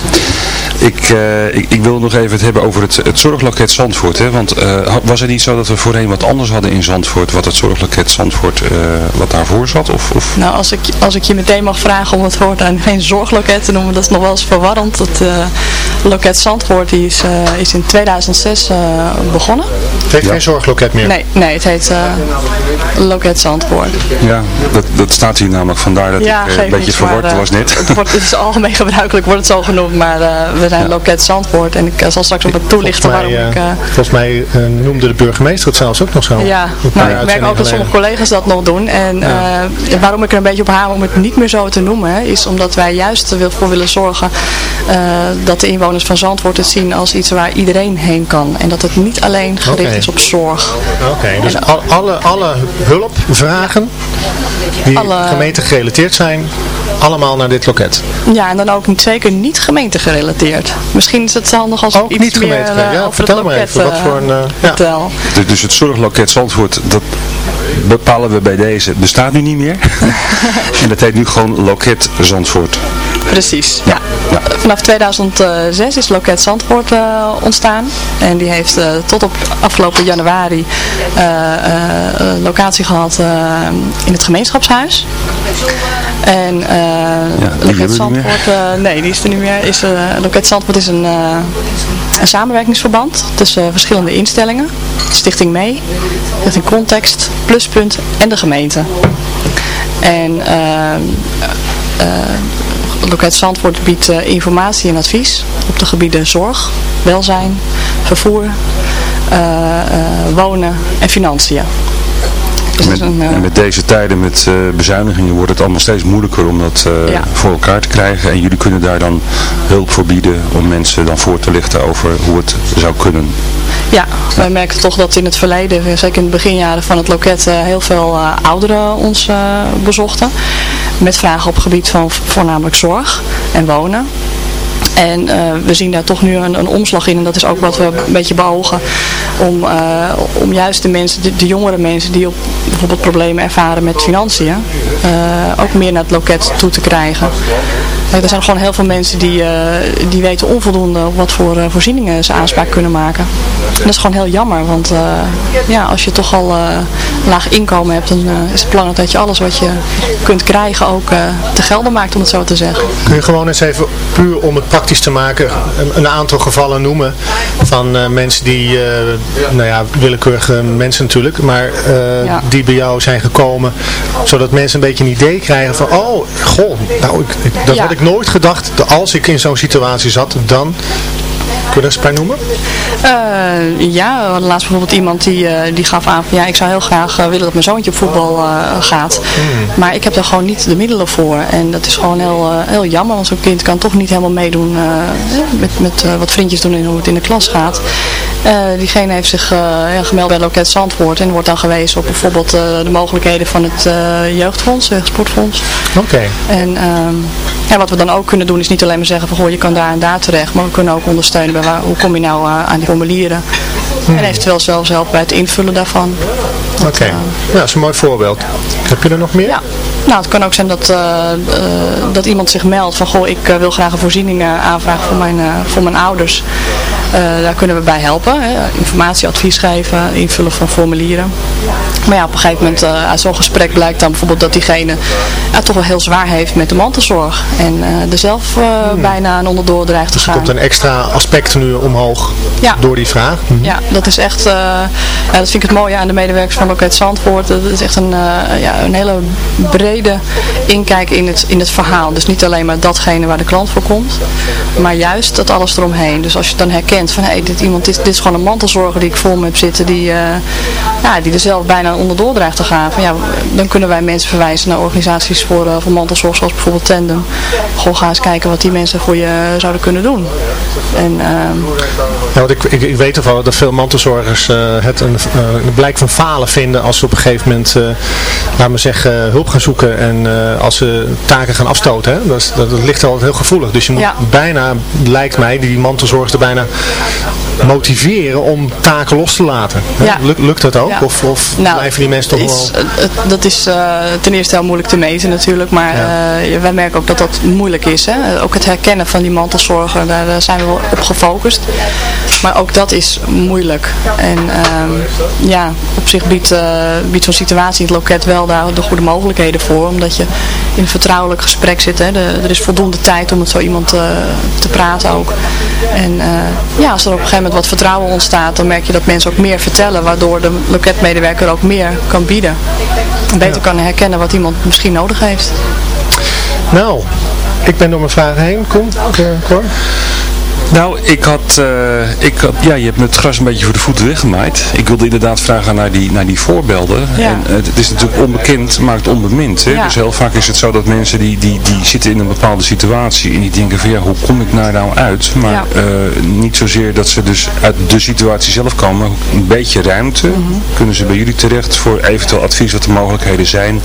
Ik, eh, ik, ik wil nog even het hebben over het, het zorgloket Zandvoort. Hè? Want eh, was het niet zo dat we voorheen wat anders hadden in Zandvoort, wat het zorgloket Zandvoort, eh, wat daarvoor zat? Of, of... Nou, als ik, als ik je meteen mag vragen om het woord aan geen zorgloket te noemen, dat is nog wel eens verwarrend. Eh, loket Zandvoort die is, eh, is in 2006 eh, begonnen. Het heeft geen zorgloket meer. Nee, nee het heet eh, loket Zandvoort. Ja, dat, dat staat hier namelijk, vandaar dat ja, ik een beetje niets, verward maar, was net. Het, wordt, het is algemeen <laughs> gebruikelijk, wordt het zo genoemd, maar eh, we zijn loket Zandvoort. En ik zal straks ook wat toelichten waarom mij, ik... volgens mij eh, noemde de burgemeester het zelfs ook nog zo. Ja, paar nou, ik merk ook dat sommige collega's dat nog doen. En eh, waarom ik er een beetje op hamer om het niet meer zo te noemen, is omdat wij juist er wil- voor willen zorgen eh, dat de inwoners van Zandvoort het zien als iets waar iedereen heen kan. En dat het niet alleen gericht is op zorg. Oké, dus al- alle, alle hulpvragen die Alle- gemeente gerelateerd zijn, allemaal naar dit loket. Ja, en dan ook niet, zeker niet gemeente gerelateerd. Misschien is het handig als Ook iets niet meer gemeente, eh, ja, over vertel het maar even, wat eh, voor een, eh, ja. vertel. Dus, dus het zorgloket Zandvoort, dat bepalen we bij deze, bestaat nu niet meer. <laughs> en dat heet nu gewoon loket Zandvoort. Precies, ja. Vanaf 2006 is Loket Zandvoort eh, ontstaan. En die heeft eh, tot op afgelopen januari eh, eh, locatie gehad eh, in het gemeenschapshuis. En eh we Loket Zandvoort, eh, nee die is er niet meer. Is, eh, Loket Zandvoort is een, eh, een samenwerkingsverband tussen verschillende instellingen. Stichting Mee, Stichting Context, Pluspunt en de gemeente. En eh, eh, Loket Zandvoort biedt eh, informatie en advies op de gebieden zorg, welzijn, vervoer, eh, eh, wonen en financiën. Dus Met, een, en met deze tijden met bezuinigingen wordt het allemaal steeds moeilijker om dat Ja. voor elkaar te krijgen. En jullie kunnen daar dan hulp voor bieden om mensen dan voor te lichten over hoe het zou kunnen. Ja, wij merken toch dat in het verleden, zeker in de beginjaren van het loket, heel veel ouderen ons bezochten. Met vragen op gebied van voornamelijk zorg en wonen. En eh, we zien daar toch nu een, een omslag in en dat is ook wat we een beetje beogen. Om, eh, om juist de mensen, de, jongere mensen die op bijvoorbeeld problemen ervaren met financiën, eh, ook meer naar het loket toe te krijgen. Er zijn gewoon heel veel mensen die, die weten onvoldoende wat voor voorzieningen ze aanspraak kunnen maken. En dat is gewoon heel jammer, want ja, als je toch al laag inkomen hebt, dan is het belangrijk dat je alles wat je kunt krijgen ook te gelden maakt, om het zo te zeggen. Kun je gewoon eens even, puur om het praktisch te maken, een, een aantal gevallen noemen van eh, mensen die, eh, nou ja, willekeurige mensen natuurlijk, maar eh, Ja. die bij jou zijn gekomen, zodat mensen een beetje een idee krijgen van, oh, goh, nou, ik, ik- dat Ja. had ik nooit gedacht, als ik in zo'n situatie zat, dan... Kun je eens een paar noemen? Eh, ja, laatst bijvoorbeeld iemand die, eh, die gaf aan van ja, ik zou heel graag eh, willen dat mijn zoontje op voetbal gaat. Maar ik heb daar gewoon niet de middelen voor. En dat is gewoon heel, heel jammer, want zo'n kind kan toch niet helemaal meedoen met, met wat vriendjes doen en hoe het in de klas gaat. Diegene heeft zich ja, gemeld bij Loket Zandvoort en wordt dan gewezen op bijvoorbeeld de mogelijkheden van het jeugdfonds, het sportfonds. Oké. En ehm, ja, wat we dan ook kunnen doen is niet alleen maar zeggen van goh, je kan daar en daar terecht, maar we kunnen ook ondersteunen bij waar, hoe kom je nou eh, aan die formulieren. En eventueel zelfs helpen bij het invullen daarvan. Oké, ja, dat is een mooi voorbeeld. Heb je er nog meer? Ja. Nou, het kan ook zijn dat, eh, eh, dat iemand zich meldt van goh, ik eh, wil graag een voorziening eh, aanvragen voor mijn, eh, voor mijn ouders. Eh, daar kunnen we bij helpen. Hè. Informatie, advies geven, invullen van formulieren. Maar ja, op een gegeven moment eh, uit zo'n gesprek blijkt dan bijvoorbeeld dat diegene toch wel heel zwaar heeft met de mantelzorg. En eh, er zelf eh, bijna aan onderdoor dreigt te Er gaan. komt een extra aspect nu omhoog Ja. door die vraag. Mhm. Ja, dat is echt, ja, dat vind ik het mooie aan de medewerkers van Loket Zandvoort. Dat is echt een, ja, een hele brede inkijk in het, in het verhaal. Dus niet alleen maar datgene waar de klant voor komt, maar juist dat alles eromheen. Dus als je dan herkent herkent van hé, dit, iemand, dit, dit is gewoon een mantelzorger die ik voor me heb zitten, die, eh, ja, die er zelf bijna onderdoor dreigt te gaan. Van, ja, dan kunnen wij mensen verwijzen naar organisaties voor, uh, voor mantelzorg, zoals bijvoorbeeld Tandem. Gewoon ga eens kijken wat die mensen voor je zouden kunnen doen. En, ehm, Ja, want ik, ik, ik weet ervan dat veel mantelzorgers eh, het een, eh, een blijk van falen vinden als ze op een gegeven moment, eh laat maar zeggen, hulp gaan zoeken en eh, als ze taken gaan afstoten. Hè? Dat, dat, dat ligt altijd heel gevoelig. Dus je moet Ja. bijna, lijkt mij, die mantelzorgster bijna motiveren om taken los te laten. Ja. Lukt, lukt dat ook? Ja. Of, of Nou, blijven die mensen toch is, wel... dat is eh, ten eerste heel moeilijk te meten natuurlijk, maar eh, wij merken ook dat dat moeilijk is. Hè? Ook het herkennen van die mantelzorger, daar zijn we wel op gefocust. Maar ook dat is moeilijk. En ehm, ja, op zich biedt, eh, biedt zo'n situatie in het loket wel daar de goede mogelijkheden voor, omdat je in een vertrouwelijk gesprek zit. Hè? De- er is voldoende tijd om met zo iemand eh, te praten ook. En eh, ja, als er op een gegeven moment wat vertrouwen ontstaat, dan merk je dat mensen ook meer vertellen, waardoor de loketmedewerker ook meer kan bieden. En beter kan herkennen wat iemand misschien nodig heeft. Nou, ik ben door mijn vragen heen. Kom, Cor. Nou, ik had, eh, ik had, ja, je hebt me het gras een beetje voor de voeten weggemaaid. Ik wilde inderdaad vragen naar die, naar die voorbeelden. Ja. En eh, het is natuurlijk onbekend, maakt onbemind. Hè? Ja. Dus heel vaak is het zo dat mensen die, die, die zitten in een bepaalde situatie en die denken van ja, hoe kom ik daar nou uit? Maar Ja. eh, niet zozeer dat ze dus uit de situatie zelf komen, maar een beetje ruimte. Mhm. Kunnen ze bij jullie terecht voor eventueel advies wat de mogelijkheden zijn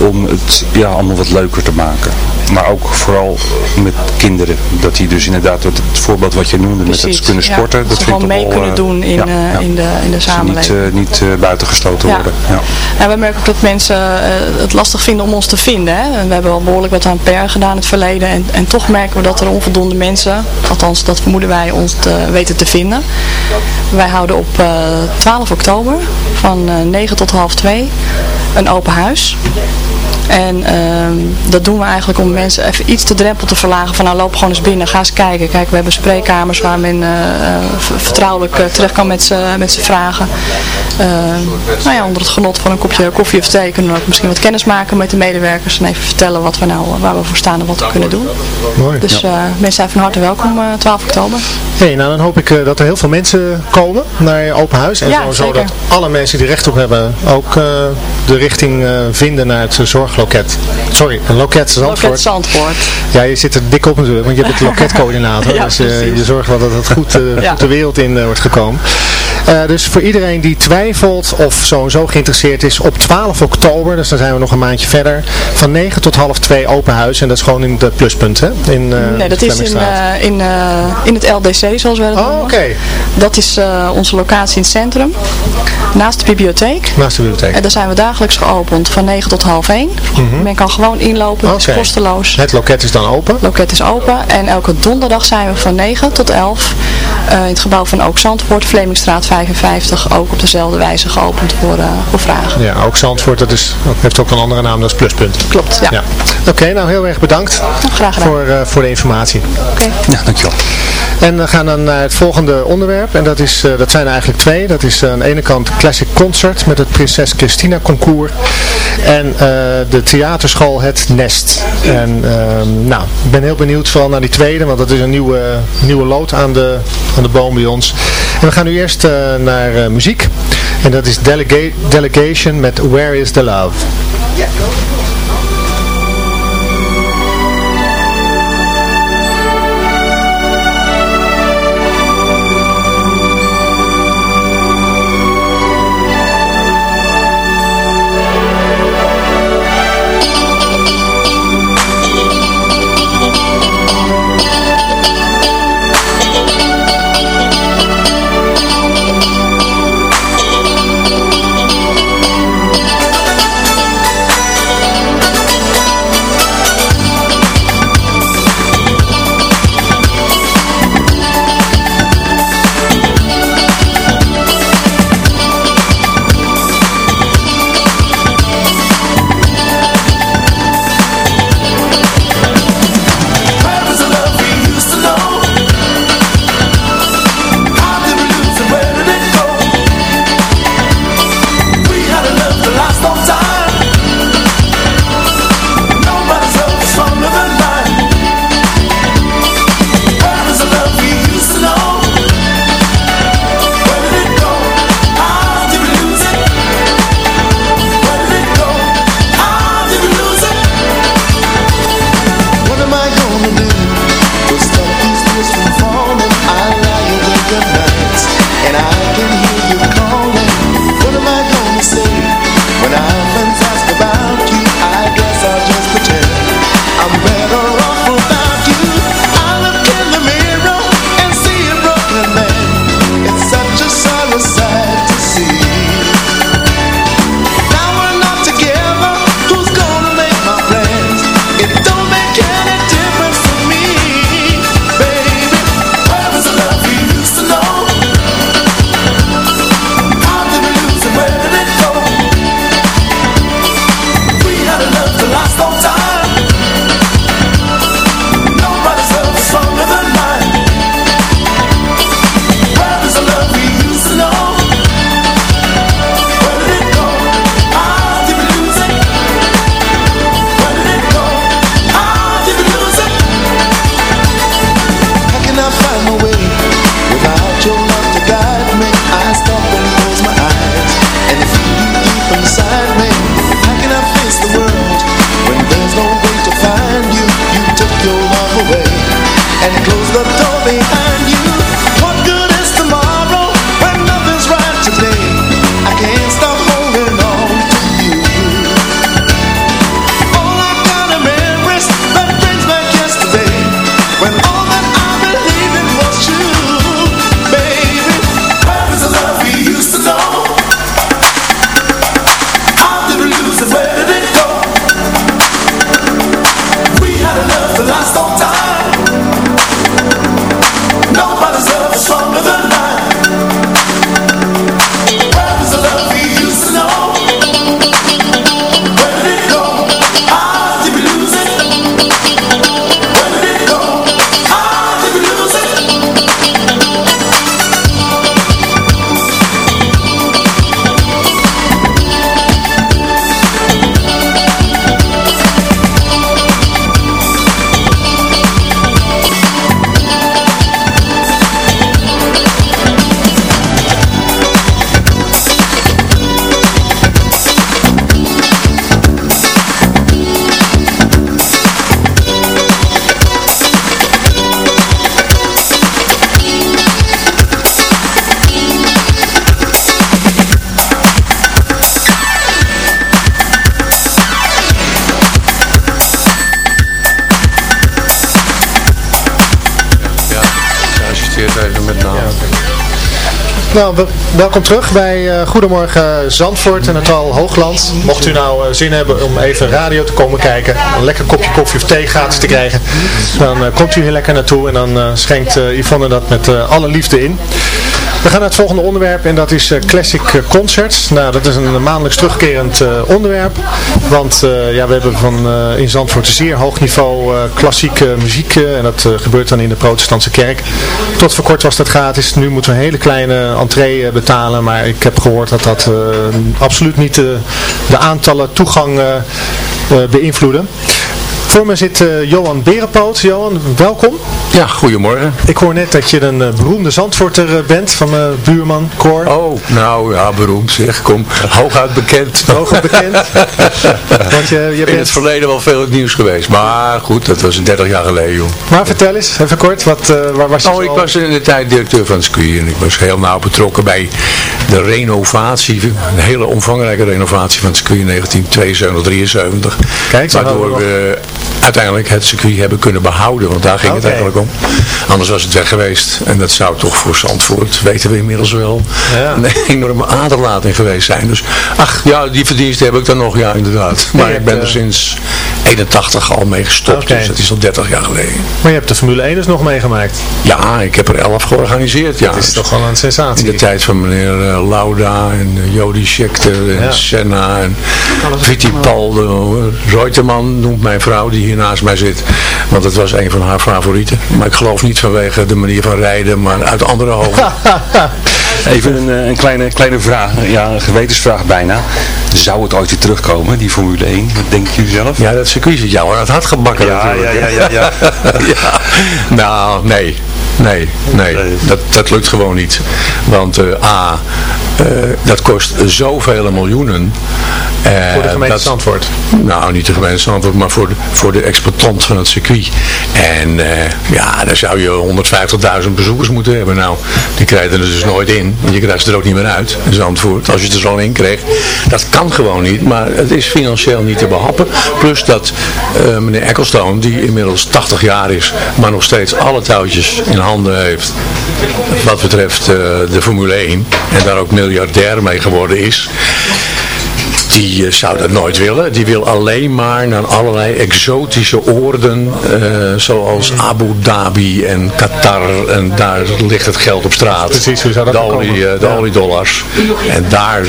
om het ja, allemaal wat leuker te maken. Maar ook vooral met kinderen. Dat die dus inderdaad, het voorbeeld wat je noemde, met Precies, het kunnen ja. sporten. Dat Dat ze gewoon mee wel, kunnen eh, doen in, ja, eh, ja. in, de, in de ze samenleving. niet, eh, niet eh, buitengesloten Ja. worden. Ja. Ja, we merken ook dat mensen het lastig vinden om ons te vinden. Hè. En We hebben al behoorlijk wat aan PR gedaan in het verleden. En, en toch merken we dat er onvoldoende mensen, althans dat vermoeden wij, ons te, weten te vinden. Wij houden op eh, 12 oktober van eh, 9 tot half 2 een open huis. En ehm, dat doen we eigenlijk om mensen even iets de drempel te verlagen van nou loop gewoon eens binnen, ga eens kijken. Kijk, we hebben spreekkamers waar men eh, vertrouwelijk eh, terecht kan met z'n vragen. Eh, nou ja, onder het genot van een kopje koffie of thee kunnen we ook misschien wat kennis maken met de medewerkers en even vertellen wat we nou, waar we voor staan en wat we kunnen doen. Mooi. Dus eh, mensen zijn van harte welkom eh 12 oktober. Hey, nou dan hoop ik dat er heel veel mensen komen naar je open huis. En Ja, zeker. dat alle mensen die recht op hebben ook de richting vinden naar het eh, zorgloket. Sorry, een loket Zandvoort. Loket Zandvoort. Ja, je zit er dik op natuurlijk, want je bent de <laughs> loketcoördinator. Ja, dus eh, precies. je zorgt wel dat het goed, eh, Ja. goed de wereld in eh, wordt gekomen. Eh, dus voor iedereen die twijfelt of sowieso geïnteresseerd is, op 12 oktober, dus dan zijn we nog een maandje verder, van 9 tot half 2 open huis. En dat is gewoon in het pluspunt, hè? In, eh, nee, dat is in, eh, in, in het LDC zoals wij dat Oh, noemen. oké. Dat is onze locatie in het centrum, naast de bibliotheek. Naast de bibliotheek. En daar zijn we dagelijks geopend van 9 tot half 1. Men kan gewoon inlopen, het is kosteloos. Het loket is dan open. Het loket is open en elke donderdag zijn we van 9 tot 11 eh, in het gebouw van Ook Zandvoort, Vlemingstraat 55, ook op dezelfde wijze geopend voor, eh, voor vragen. Ja, ook Zandvoort, dat is, dat heeft ook een andere naam, dat is Pluspunt. Klopt, ja. Oké, nou heel erg bedankt graag gedaan. voor, eh, voor de informatie. Oké. Ja, dankjewel. En we gaan dan naar het volgende onderwerp. En dat, is, eh, dat zijn er eigenlijk twee. Dat is eh, aan de ene kant Classic Concert met het Prinses Christina Concours. En eh, de theaterschool Het Nest. En ehm, nou, ik ben heel benieuwd vooral naar die tweede. Want dat is een nieuwe, nieuwe lood aan de, aan de boom bij ons. En we gaan nu eerst naar eh, muziek. En dat is Delega- Delegation met Where is the Love. Nou, we- welkom terug bij eh, Goedemorgen Zandvoort en het al Hoogland. Mocht u nou eh, zin hebben om even radio te komen kijken, een lekker kopje koffie of thee gratis te krijgen, dan eh, komt u hier lekker naartoe en dan schenkt Yvonne dat met alle liefde in. We gaan naar het volgende onderwerp en dat is eh, Classic eh, Concerts. Nou, dat is een maandelijks terugkerend eh, onderwerp, want ja, we hebben van in Zandvoort zeer hoog niveau klassieke muziek en dat gebeurt dan in de protestantse kerk. Tot voor kort was dat gratis, nu moeten we een hele kleine entree betalen, maar ik heb gehoord dat dat absoluut niet de, aantallen toegang beïnvloeden. Voor me zit eh, Johan Berenpoot. Johan, welkom. Ja, goedemorgen. Ik hoor net dat je een eh, beroemde Zandvoorter eh, bent van mijn buurman Cor. Oh, nou ja, beroemd zeg. Kom, hooguit bekend. Hooguit bekend. <laughs> Want je, je In bent... het verleden wel veel in het nieuws geweest. Maar goed, dat was 30 jaar geleden, joh. Maar vertel eens, even kort, wat, waar was je Oh, ik was in de tijd directeur van het circuit en ik was heel nauw betrokken bij de renovatie, een hele omvangrijke renovatie van het circuit in 1972, 73. Kijk, waardoor we uiteindelijk het circuit hebben kunnen behouden, want daar ging het eigenlijk om. Anders was het weg geweest en dat zou toch voor Zandvoort, weten we inmiddels wel, <laughs> een enorme aderlating geweest zijn. Dus ach ja, die verdiensten heb ik dan nog, ja inderdaad. Maar ik ben er sinds 81 al mee gestopt, dus dat is al 30 jaar geleden. Maar je hebt de Formule 1 dus nog meegemaakt. Ja, ik heb er 11 georganiseerd. Ja. Dat is toch wel een sensatie. In de tijd van meneer eh, Lauda en uh, Jody Scheckter en Ja. Senna en Fittipaldo. Reutemann noemt mijn vrouw die hier naast mij zit. Want het was een van haar favorieten. Maar ik geloof niet vanwege de manier van rijden, maar uit andere hoofden. <laughs> Even een, eh, een kleine, kleine vraag, ja, een gewetensvraag bijna. Zou het ooit weer terugkomen, die Formule 1? Wat denken jullie zelf? Ja, dat circuit zit jou aan het hart gebakken Ja, natuurlijk. ja, ja, ja, <laughs> Ja. Nou, nee. Nee, nee, dat, dat lukt gewoon niet. Want eh, A, eh, dat kost zoveel miljoenen. Eh, Voor de gemeente dat- Zandvoort. Nou, niet de gemeente Zandvoort, maar voor de, voor de exploitant van het circuit. En ja, daar zou je 150.000 bezoekers moeten hebben. Nou, die krijg je er dus nooit in. Je krijgt ze er ook niet meer uit, Zandvoort. Als je het er zo in kreeg. Dat kan gewoon niet, maar het is financieel niet te behappen. Plus dat meneer Ecclestone, die inmiddels 80 jaar is, maar nog steeds alle touwtjes in handen heeft. Wat betreft eh, de Formule 1. En daar ook miljardair mee geworden is. Die eh, zou dat nooit willen. Die wil alleen maar naar allerlei exotische oorden, eh, zoals Abu Dhabi en Qatar. En daar ligt het geld op straat. Precies, hoe zou dat de olie, eh, de oliedollars. En daar,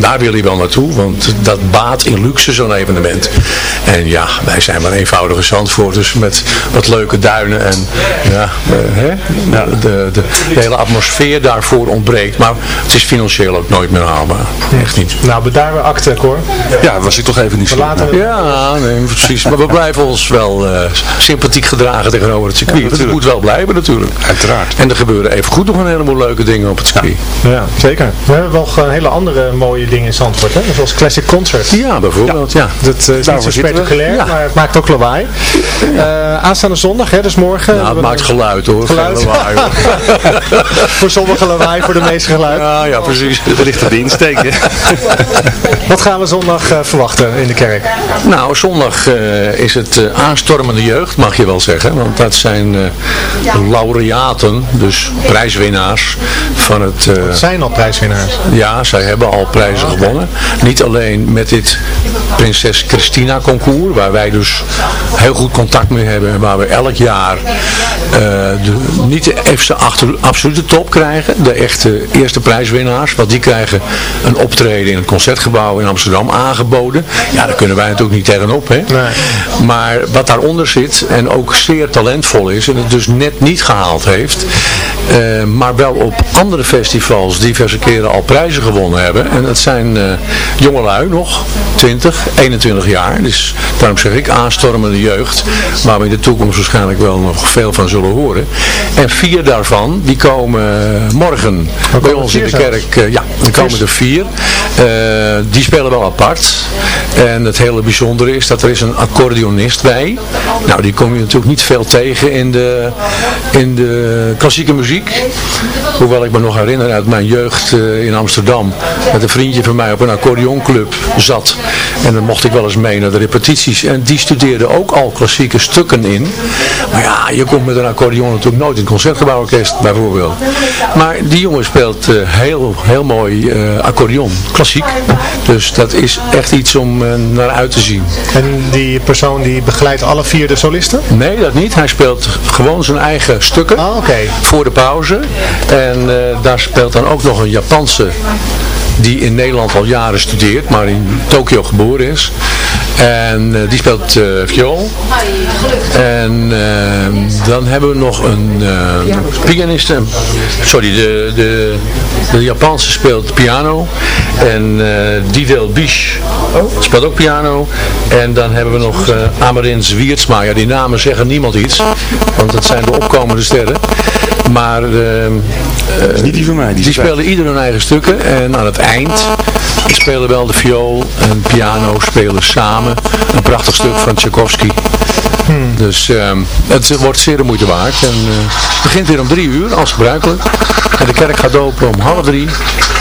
daar wil hij wel naartoe, want dat baat in luxe zo'n evenement. En ja, wij zijn maar eenvoudige Zandvoorters met wat leuke duinen en ja, hè? De, de, de hele atmosfeer daarvoor ontbreekt. Maar het is financieel ook nooit meer haalbaar. Echt niet. Nou, bedaar eh, Cor. Ja, was ik toch even niet laten Ja, nee, precies. Maar we blijven ons wel eh, sympathiek gedragen tegenover het circuit. Want het moet wel blijven natuurlijk. Uiteraard. En er gebeuren even goed nog een heleboel leuke dingen op het circuit. Ja, zeker. We hebben wel gewoon hele andere mooie dingen in Zandvoort, hè? Zoals Classic Concert. Ja, bijvoorbeeld. Ja. Dat eh, is niet zo spectaculair, Ja. maar het maakt ook lawaai. Eh, aanstaande zondag, hè, dus morgen. Ja, het maakt geluid hoor. Geluid. Geen lawaai, hoor. <laughs> voor sommigen lawaai, voor de meeste geluid. Ja, ja, precies. Het ligt er de insteek? <laughs> Wat gaan we zondag eh, verwachten in de kerk? Nou, zondag eh, is het eh, aanstormende jeugd, mag je wel zeggen. Want dat zijn laureaten, dus prijswinnaars van het... Zijn al prijswinnaars? Ja, zij hebben al prijzen gewonnen. Niet alleen met dit Prinses Christina concours, waar wij dus heel goed contact mee hebben en waar we elk jaar de, niet de absolute top krijgen, de echte eerste prijswinnaars, want die krijgen een optreden in het Concertgebouw in Amsterdam aangeboden. Ja, daar kunnen wij natuurlijk niet tegenop, hè. Maar wat daaronder zit en ook zeer talentvol is en het dus net niet gehaald heeft, eh, maar wel op andere festivals diverse keren al prijzen gewonnen hebben. En dat zijn eh jongelui nog, 20, 21 jaar. Dus daarom zeg ik aanstormende jeugd, waar we in de toekomst waarschijnlijk wel nog veel van zullen horen. En vier daarvan, die komen morgen bij ons in de kerk. eh, ja, er komen er vier. Die spelen wel apart. En het hele bijzondere is dat er is een accordeonist bij. Nou, die kom je natuurlijk niet veel tegen in de, in de klassieke muziek. Hoewel ik me nog herinner uit mijn jeugd eh, in Amsterdam. Dat een vriendje van mij op een accordeonclub zat. En dan mocht ik wel eens mee naar de repetities. En die studeerde ook al klassieke stukken in. Maar ja, je komt met een accordeon natuurlijk nooit in het concertgebouworkest bijvoorbeeld. Maar die jongen speelt eh, heel, heel mooi eh, accordeon, klassiek. Dus dat is echt iets om eh, naar uit te zien. En die persoon die begeleidt alle vier de solisten? Nee, dat niet. Hij speelt gewoon zijn eigen stukken voor de pauze. En eh, daar speelt dan ook nog een Japanse die in Nederland al jaren studeert, maar in Tokio geboren is. En eh, die speelt eh viool. En eh, dan hebben we nog een pianiste. Sorry, de, de, de Japanse speelt piano. En Didel Bisch speelt ook piano. En dan hebben we nog eh Amarin Zwiertsma. Ja, die namen zeggen niemand iets. Want dat zijn de opkomende sterren. Maar eh, is niet die van mij. Die, die spelen ieder hun eigen stukken. En aan het eind spelen wel de viool en piano spelen samen. Een prachtig stuk van Tchaikovsky. Dus ehm, het wordt zeer de moeite waard. En, eh, het begint weer om drie uur, als gebruikelijk. En de kerk gaat open om half drie.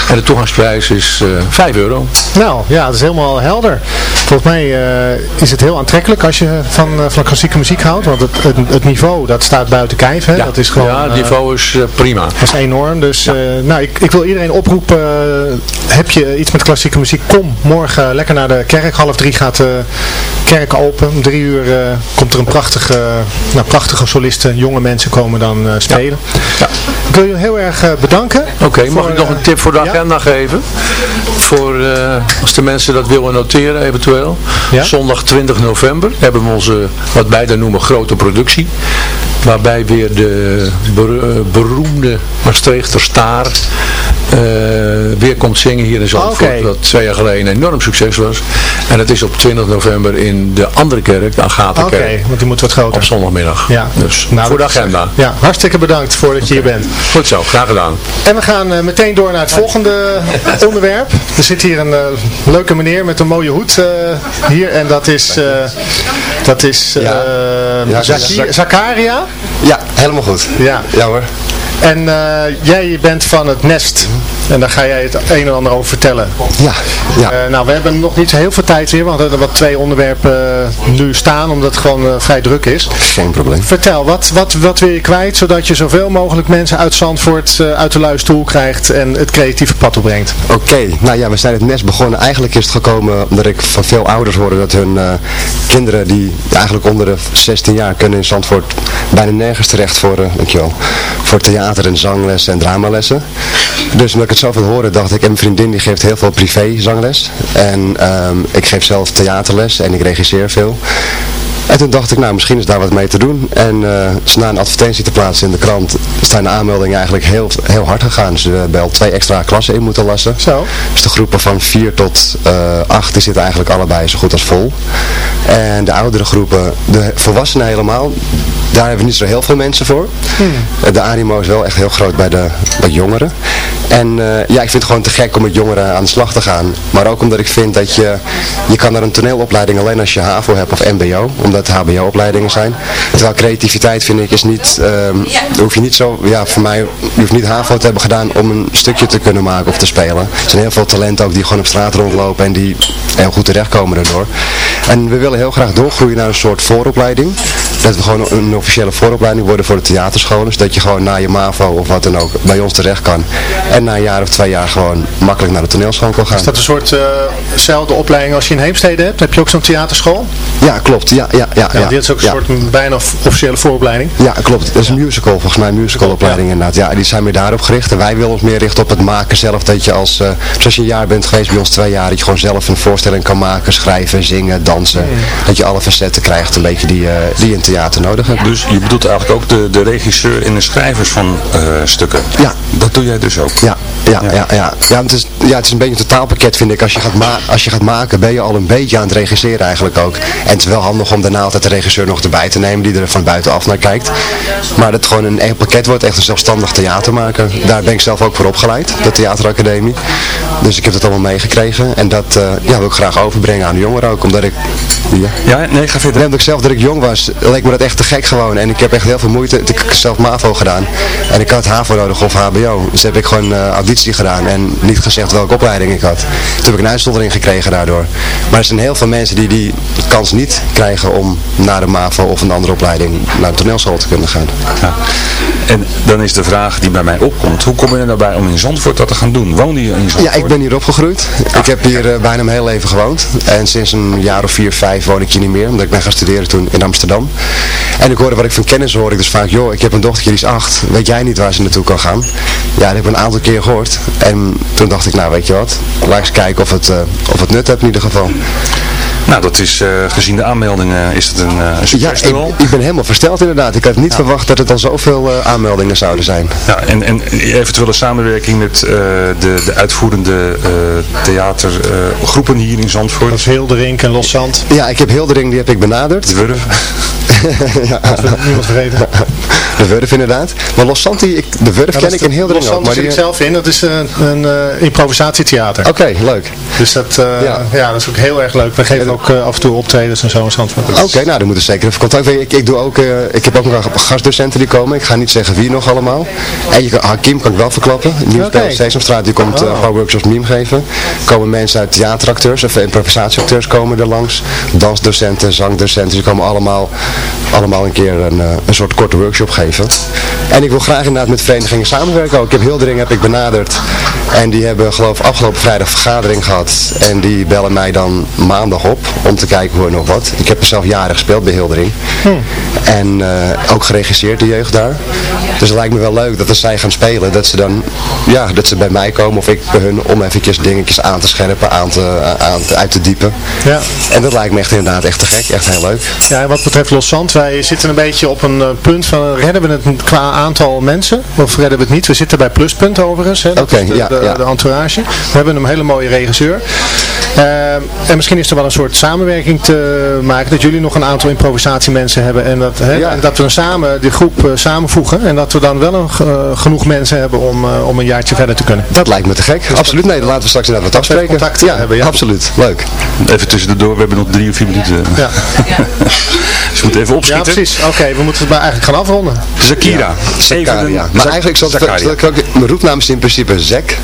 En de toegangsprijs is eh 5 euro. Nou, ja, dat is helemaal helder. Volgens mij eh, is het heel aantrekkelijk als je van, eh, van klassieke muziek houdt. Want het, het, het niveau, dat staat buiten kijf. Hè? dat is gewoon, ja, het eh, niveau is eh, prima. Dat is enorm. Dus eh, nou, ik, ik wil iedereen oproepen. eh, heb je iets met klassieke muziek? Kom morgen lekker naar de kerk. Half drie gaat de kerk open. Om drie uur eh, komt er een prachtige, nou, prachtige solisten. Jonge mensen komen dan eh, spelen. Ik wil je heel erg eh, bedanken. Oké, mag ik nog een eh, tip voor de agenda geven? Voor, eh, als de mensen dat willen noteren eventueel. Zondag 20 november hebben we onze, wat wij dan noemen, grote productie. Waarbij weer de ber- beroemde Maastrichter Staar eh, weer komt zingen hier in Zandvoort. Oké. Dat twee jaar geleden een enorm succes was. En het is op 20 november in de andere kerk, de Oké, Agatha-kerk. want die moet wat groter. Op zondagmiddag. Ja. Dus Nou, voor de dat agenda. Ja, hartstikke bedankt voordat je hier bent. Goed zo, graag gedaan. En we gaan eh, meteen door naar het volgende <laughs> onderwerp. Er zit hier een eh, leuke meneer met een mooie hoed eh, hier. En dat is, eh, dat is eh, Ja, Zaki- Zak- Zakaria. Ja, helemaal goed. Ja. Ja hoor. En eh, jij bent van het Nest. En daar ga jij het een en ander over vertellen. Ja. ja. Eh, nou, we hebben nog niet heel veel tijd weer. Want we hebben wat twee onderwerpen eh, nu staan. Omdat het gewoon eh, vrij druk is. Geen probleem. Vertel, wat, wat, wat wil je kwijt? Zodat je zoveel mogelijk mensen uit Zandvoort uit de luistoel krijgt. En het creatieve pad opbrengt. Oké, nou ja, we zijn het nest begonnen. Eigenlijk is het gekomen omdat ik van veel ouders hoorde dat hun kinderen die eigenlijk onder de 16 jaar kunnen in Zandvoort bijna nergens terecht voor, eh, weet je wel, voor theater en zanglessen en dramalessen. Dus omdat ik het zoveel hoorde dacht ik, en mijn vriendin die geeft heel veel privé zangles. En ehm, ik geef zelf theaterles en ik regisseer veel. En toen dacht ik, nou misschien is daar wat mee te doen. En uh, dus na een advertentie te plaatsen in de krant zijn de aanmeldingen eigenlijk heel, heel hard gegaan. Ze hebben wel twee extra klassen in moeten lassen. Zo. Dus de groepen van 4 tot uh, 8 die zitten eigenlijk allebei zo goed als vol. En de oudere groepen, de volwassenen helemaal, daar hebben we niet zo heel veel mensen voor. Hmm. De animo is wel echt heel groot bij de bij jongeren. En uh, ja, ik vind het gewoon te gek om met jongeren aan de slag te gaan. Maar ook omdat ik vind dat je, je kan naar een toneelopleiding alleen als je HAVO hebt of MBO. Omdat het HBO-opleidingen zijn. Terwijl creativiteit vind ik is niet, um, hoef je niet zo, ja voor mij, je hoeft niet HAVO te hebben gedaan om een stukje te kunnen maken of te spelen. Er zijn heel veel talenten ook die gewoon op straat rondlopen en die heel goed terechtkomen daardoor. En we willen heel graag doorgroeien naar een soort vooropleiding. Dat we gewoon een officiële vooropleiding worden voor de theaterscholen. Zodat je gewoon na je MAVO of wat dan ook bij ons terecht kan. En na een jaar of twee jaar gewoon makkelijk naar de toneelschool kan gaan. Is dat een soortzelfde uh opleiding als je in Heemstede hebt? Heb je ook zo'n theaterschool? Ja, klopt. Ja, ja, ja, ja, Dit is ook een soort bijna officiële vooropleiding. Ja, klopt. Dat is een musical, volgens mij een musicalopleiding inderdaad. Ja, die zijn meer daarop gericht. En wij willen ons meer richten op het maken zelf. Dat je als, uh, zoals je een jaar bent geweest bij ons twee jaar, dat je gewoon zelf een voorstelling kan maken, schrijven, zingen, dansen. Dat je alle facetten krijgt, een beetje die, uh, die in theater nodig hebt. Dus je bedoelt eigenlijk ook de, de regisseur en de schrijvers van uh, stukken? Ja. Dat doe jij dus ook? Ja, ja, ja. ja, ja. ja, het, is, ja het is een beetje een totaalpakket vind ik. Als je, gaat ma als je gaat maken ben je al een beetje aan het regisseren eigenlijk ook. En het is wel handig om daarna altijd de regisseur nog erbij te nemen die er van buitenaf naar kijkt. Maar dat het gewoon een één pakket wordt, echt een zelfstandig theater maken. Daar ben ik zelf ook voor opgeleid, de theateracademie. Dus ik heb het allemaal meegekregen. En dat uh, ja, wil ik graag overbrengen aan de jongeren ook. Omdat ik... Ja, ja nee, ga verder. Omdat ik zelf dat ik jong was, leek me dat echt te gek gewoon. En ik heb echt heel veel moeite. Ik heb zelf MAVO gedaan. En ik had HAVO nodig of HBO. Dus heb ik gewoon uh, auditie gedaan. En niet gezegd welke opleiding ik had. Toen heb ik een uitzondering gekregen daardoor. Maar er zijn heel veel mensen die die kans niet krijgen om naar de MAVO of een andere opleiding naar de toneelschool te kunnen gaan. Ja. En dan is de vraag die bij mij opkomt. Hoe kom je er nou bij om in Zandvoort dat te gaan doen? Woon je in Zandvoort? Ja, ik ben hier opgegroeid. Ah. Ik heb hier uh, bijna mijn hele leven gewoond. En sinds een jaar of vier, vijf woon ik hier niet meer. Omdat ik ben gaan studeren toen in Amsterdam. En ik hoorde wat ik van kennis hoor ik dus vaak. Joh, ik heb een dochtertje die is acht. Weet jij niet waar ze naartoe kan gaan? Ja, dat heb ik een aantal keer gehoord. En toen dacht ik, nou weet je wat. Laat eens kijken of het, uh, of het nut heeft in ieder geval. Nou, dat is uh, gezien de aanmeldingen is het een, uh, een Ja, ik, ik, ben helemaal versteld inderdaad. Ik had niet ja. verwacht dat het al zoveel uh, aanmeldingen zouden zijn. Ja, en, en eventuele samenwerking met de, de uitvoerende theatergroepen hier in Zandvoort. Dat is Hildering en Loszand. Ja, ik heb Hildering, die heb ik benaderd. De Wurf. <laughs> ja. Niemand vergeten. <laughs> De Wurf inderdaad. Maar Loszand, die, ik, de Wurf ja, ken ik in Hildering Loszand ook. Maar zit die... zelf in. Dat is een, een improvisatietheater. Oké, okay, leuk. Dus dat, ja. ja. dat is ook heel erg leuk. We geven ook uh, af en toe optredens en zo in Zandvoort. Oké, okay, nou dan moeten we zeker even contact ik, ik, doe ook, uh, ik heb ook nog gastdocenten die komen. Ik ga niet zeggen wie nog allemaal. En je, Hakim kan ik wel verklappen. Nieuw okay. Sesamstraat die komt uh, oh. workshops meme geven. Komen mensen uit theateracteurs of improvisatieacteurs komen er langs. Dansdocenten, zangdocenten. Die komen allemaal, allemaal een keer een, uh, een soort korte workshop geven. En ik wil graag inderdaad met verenigingen samenwerken ook. Ik heb Hildering heb ik benaderd. En die hebben geloof afgelopen vrijdag vergadering gehad. En die bellen mij dan maandag op om te kijken hoe en nog wat. Ik heb er zelf jaren gespeeld bij Hildering. Hmm. En uh, ook geregisseerd de jeugd daar. Dus het lijkt me wel leuk dat als zij gaan spelen, dat ze dan, ja, dat ze bij mij komen of ik bij hun om eventjes dingetjes aan te scherpen, aan te, aan te, uit te diepen. Ja. En dat lijkt me echt inderdaad echt te gek, echt heel leuk. Ja, en wat betreft Los Wij zitten een beetje op een uh, punt van, redden we het qua aantal mensen? Of redden we het niet? We zitten bij Pluspunt overigens, Oké, okay, de, ja, de, ja. de entourage. We hebben een hele mooie regisseur. Uh, en misschien is er wel een soort samenwerking te maken, dat jullie nog een aantal improvisatiemensen hebben en dat, hè, Ja. en dat we samen die groep uh, samenvoegen en dat we dan wel een, uh, genoeg mensen hebben om, uh, om een jaartje verder te kunnen. Dat lijkt me te gek. Absoluut. Nee, dan laten we straks inderdaad wat afspreken. contact ja, hebben, ja. absoluut. Leuk. Even tussendoor, we hebben nog drie of vier minuten. Ja. <laughs> dus we moeten even Ja, opschieten. precies. Oké, we moeten het maar eigenlijk gaan afronden. Zakira. Zakaria. Maar eigenlijk zal ik ook, mijn roepnaam is in principe Zek.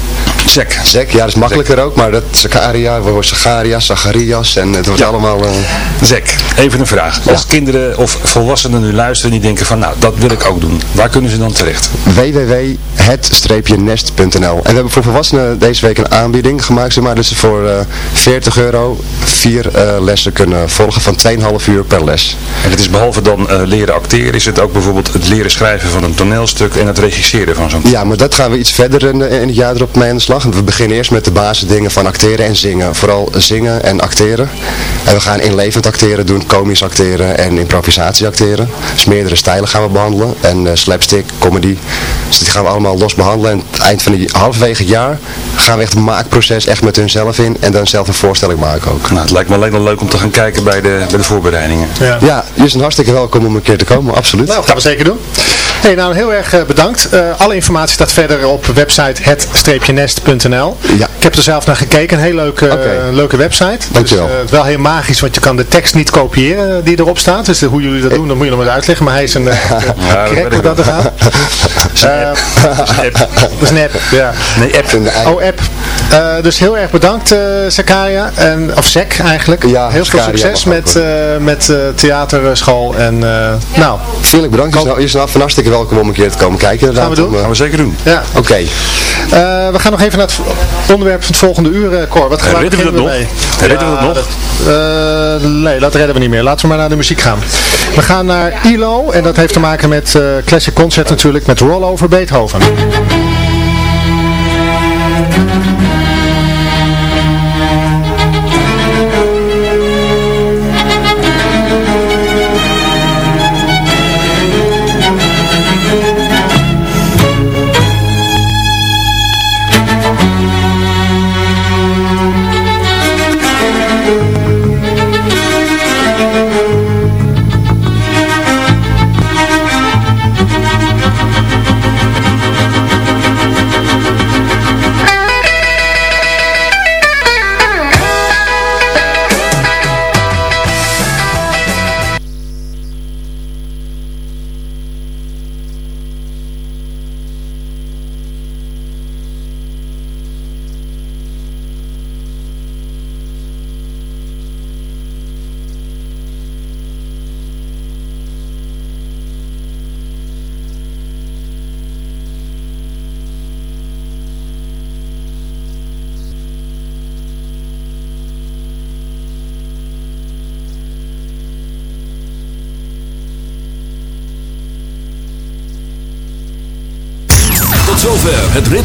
Zek. Zek, ja, dat is makkelijker ook, maar dat Zakaria, wordt Zakaria, Zacharias en het wordt Ja. allemaal... eh, Zek, even een vraag. Als kinderen of volwassenen nu luisteren en die denken van nou, dat wil ik ook doen. Waar kunnen ze dan terecht? www.het-nest.nl En we hebben voor volwassenen deze week een aanbieding gemaakt, zeg maar, dat ze voor eh 40 euro vier eh, lessen kunnen volgen van 2,5 uur per les. En het is behalve dan leren acteren, is het ook bijvoorbeeld het leren schrijven van een toneelstuk en het regisseren van zo'n Ja, maar dat gaan we iets verder in, in het jaar erop mee aan de slag. Dag. We beginnen eerst met de basisdingen van acteren en zingen. Vooral zingen en acteren. En we gaan inlevend acteren doen, komisch acteren en improvisatie acteren. Dus meerdere stijlen gaan we behandelen. En uh, slapstick, comedy. Dus die gaan we allemaal los behandelen. En aan het eind van die halverwege het jaar gaan we echt het maakproces echt met hunzelf in. En dan zelf een voorstelling maken ook. Nou, het lijkt me alleen wel leuk om te gaan kijken bij de, bij de voorbereidingen. Ja. Ja, je is een hartstikke welkom om een keer te komen, absoluut. Nou, gaan we zeker doen. Hey, nou heel erg eh, bedankt. Eh, alle informatie staat verder op website het-nest.nl. Ja. Ik heb er zelf naar gekeken. Een heel leuke, eh, leuke website. Dankjewel. Dus, eh, wel heel magisch, want je kan de tekst niet kopiëren die erop staat. Dus eh, hoe jullie dat doen, dat moet je nog maar uitleggen. Maar hij is een uh, <laughs> Ja, dat dat er gaat. <laughs> <laughs> Dat is een app, ja. Nee, app. Oh, app. Eh, dus heel erg bedankt, eh Zakaria. En, of Zek eigenlijk. Ja, heel veel Zakaria succes met, eh, met eh, theaterschool. En eh, nou, Vriendelijk bedankt. Je is, nou, je is nou van hartstikke welkom om een keer te komen kijken. inderdaad, Gaan we doen. om, Gaan we zeker doen. ja. Oké. Eh, we gaan nog even naar het onderwerp van het volgende uur, eh, Cor. Wat Redden we dat mee? nog? We dat nog? eh, nee, dat redden we niet meer. Laten we maar naar de muziek gaan. We gaan naar ILO en dat heeft te maken met eh Classic Concert natuurlijk, met Rollover Beethoven.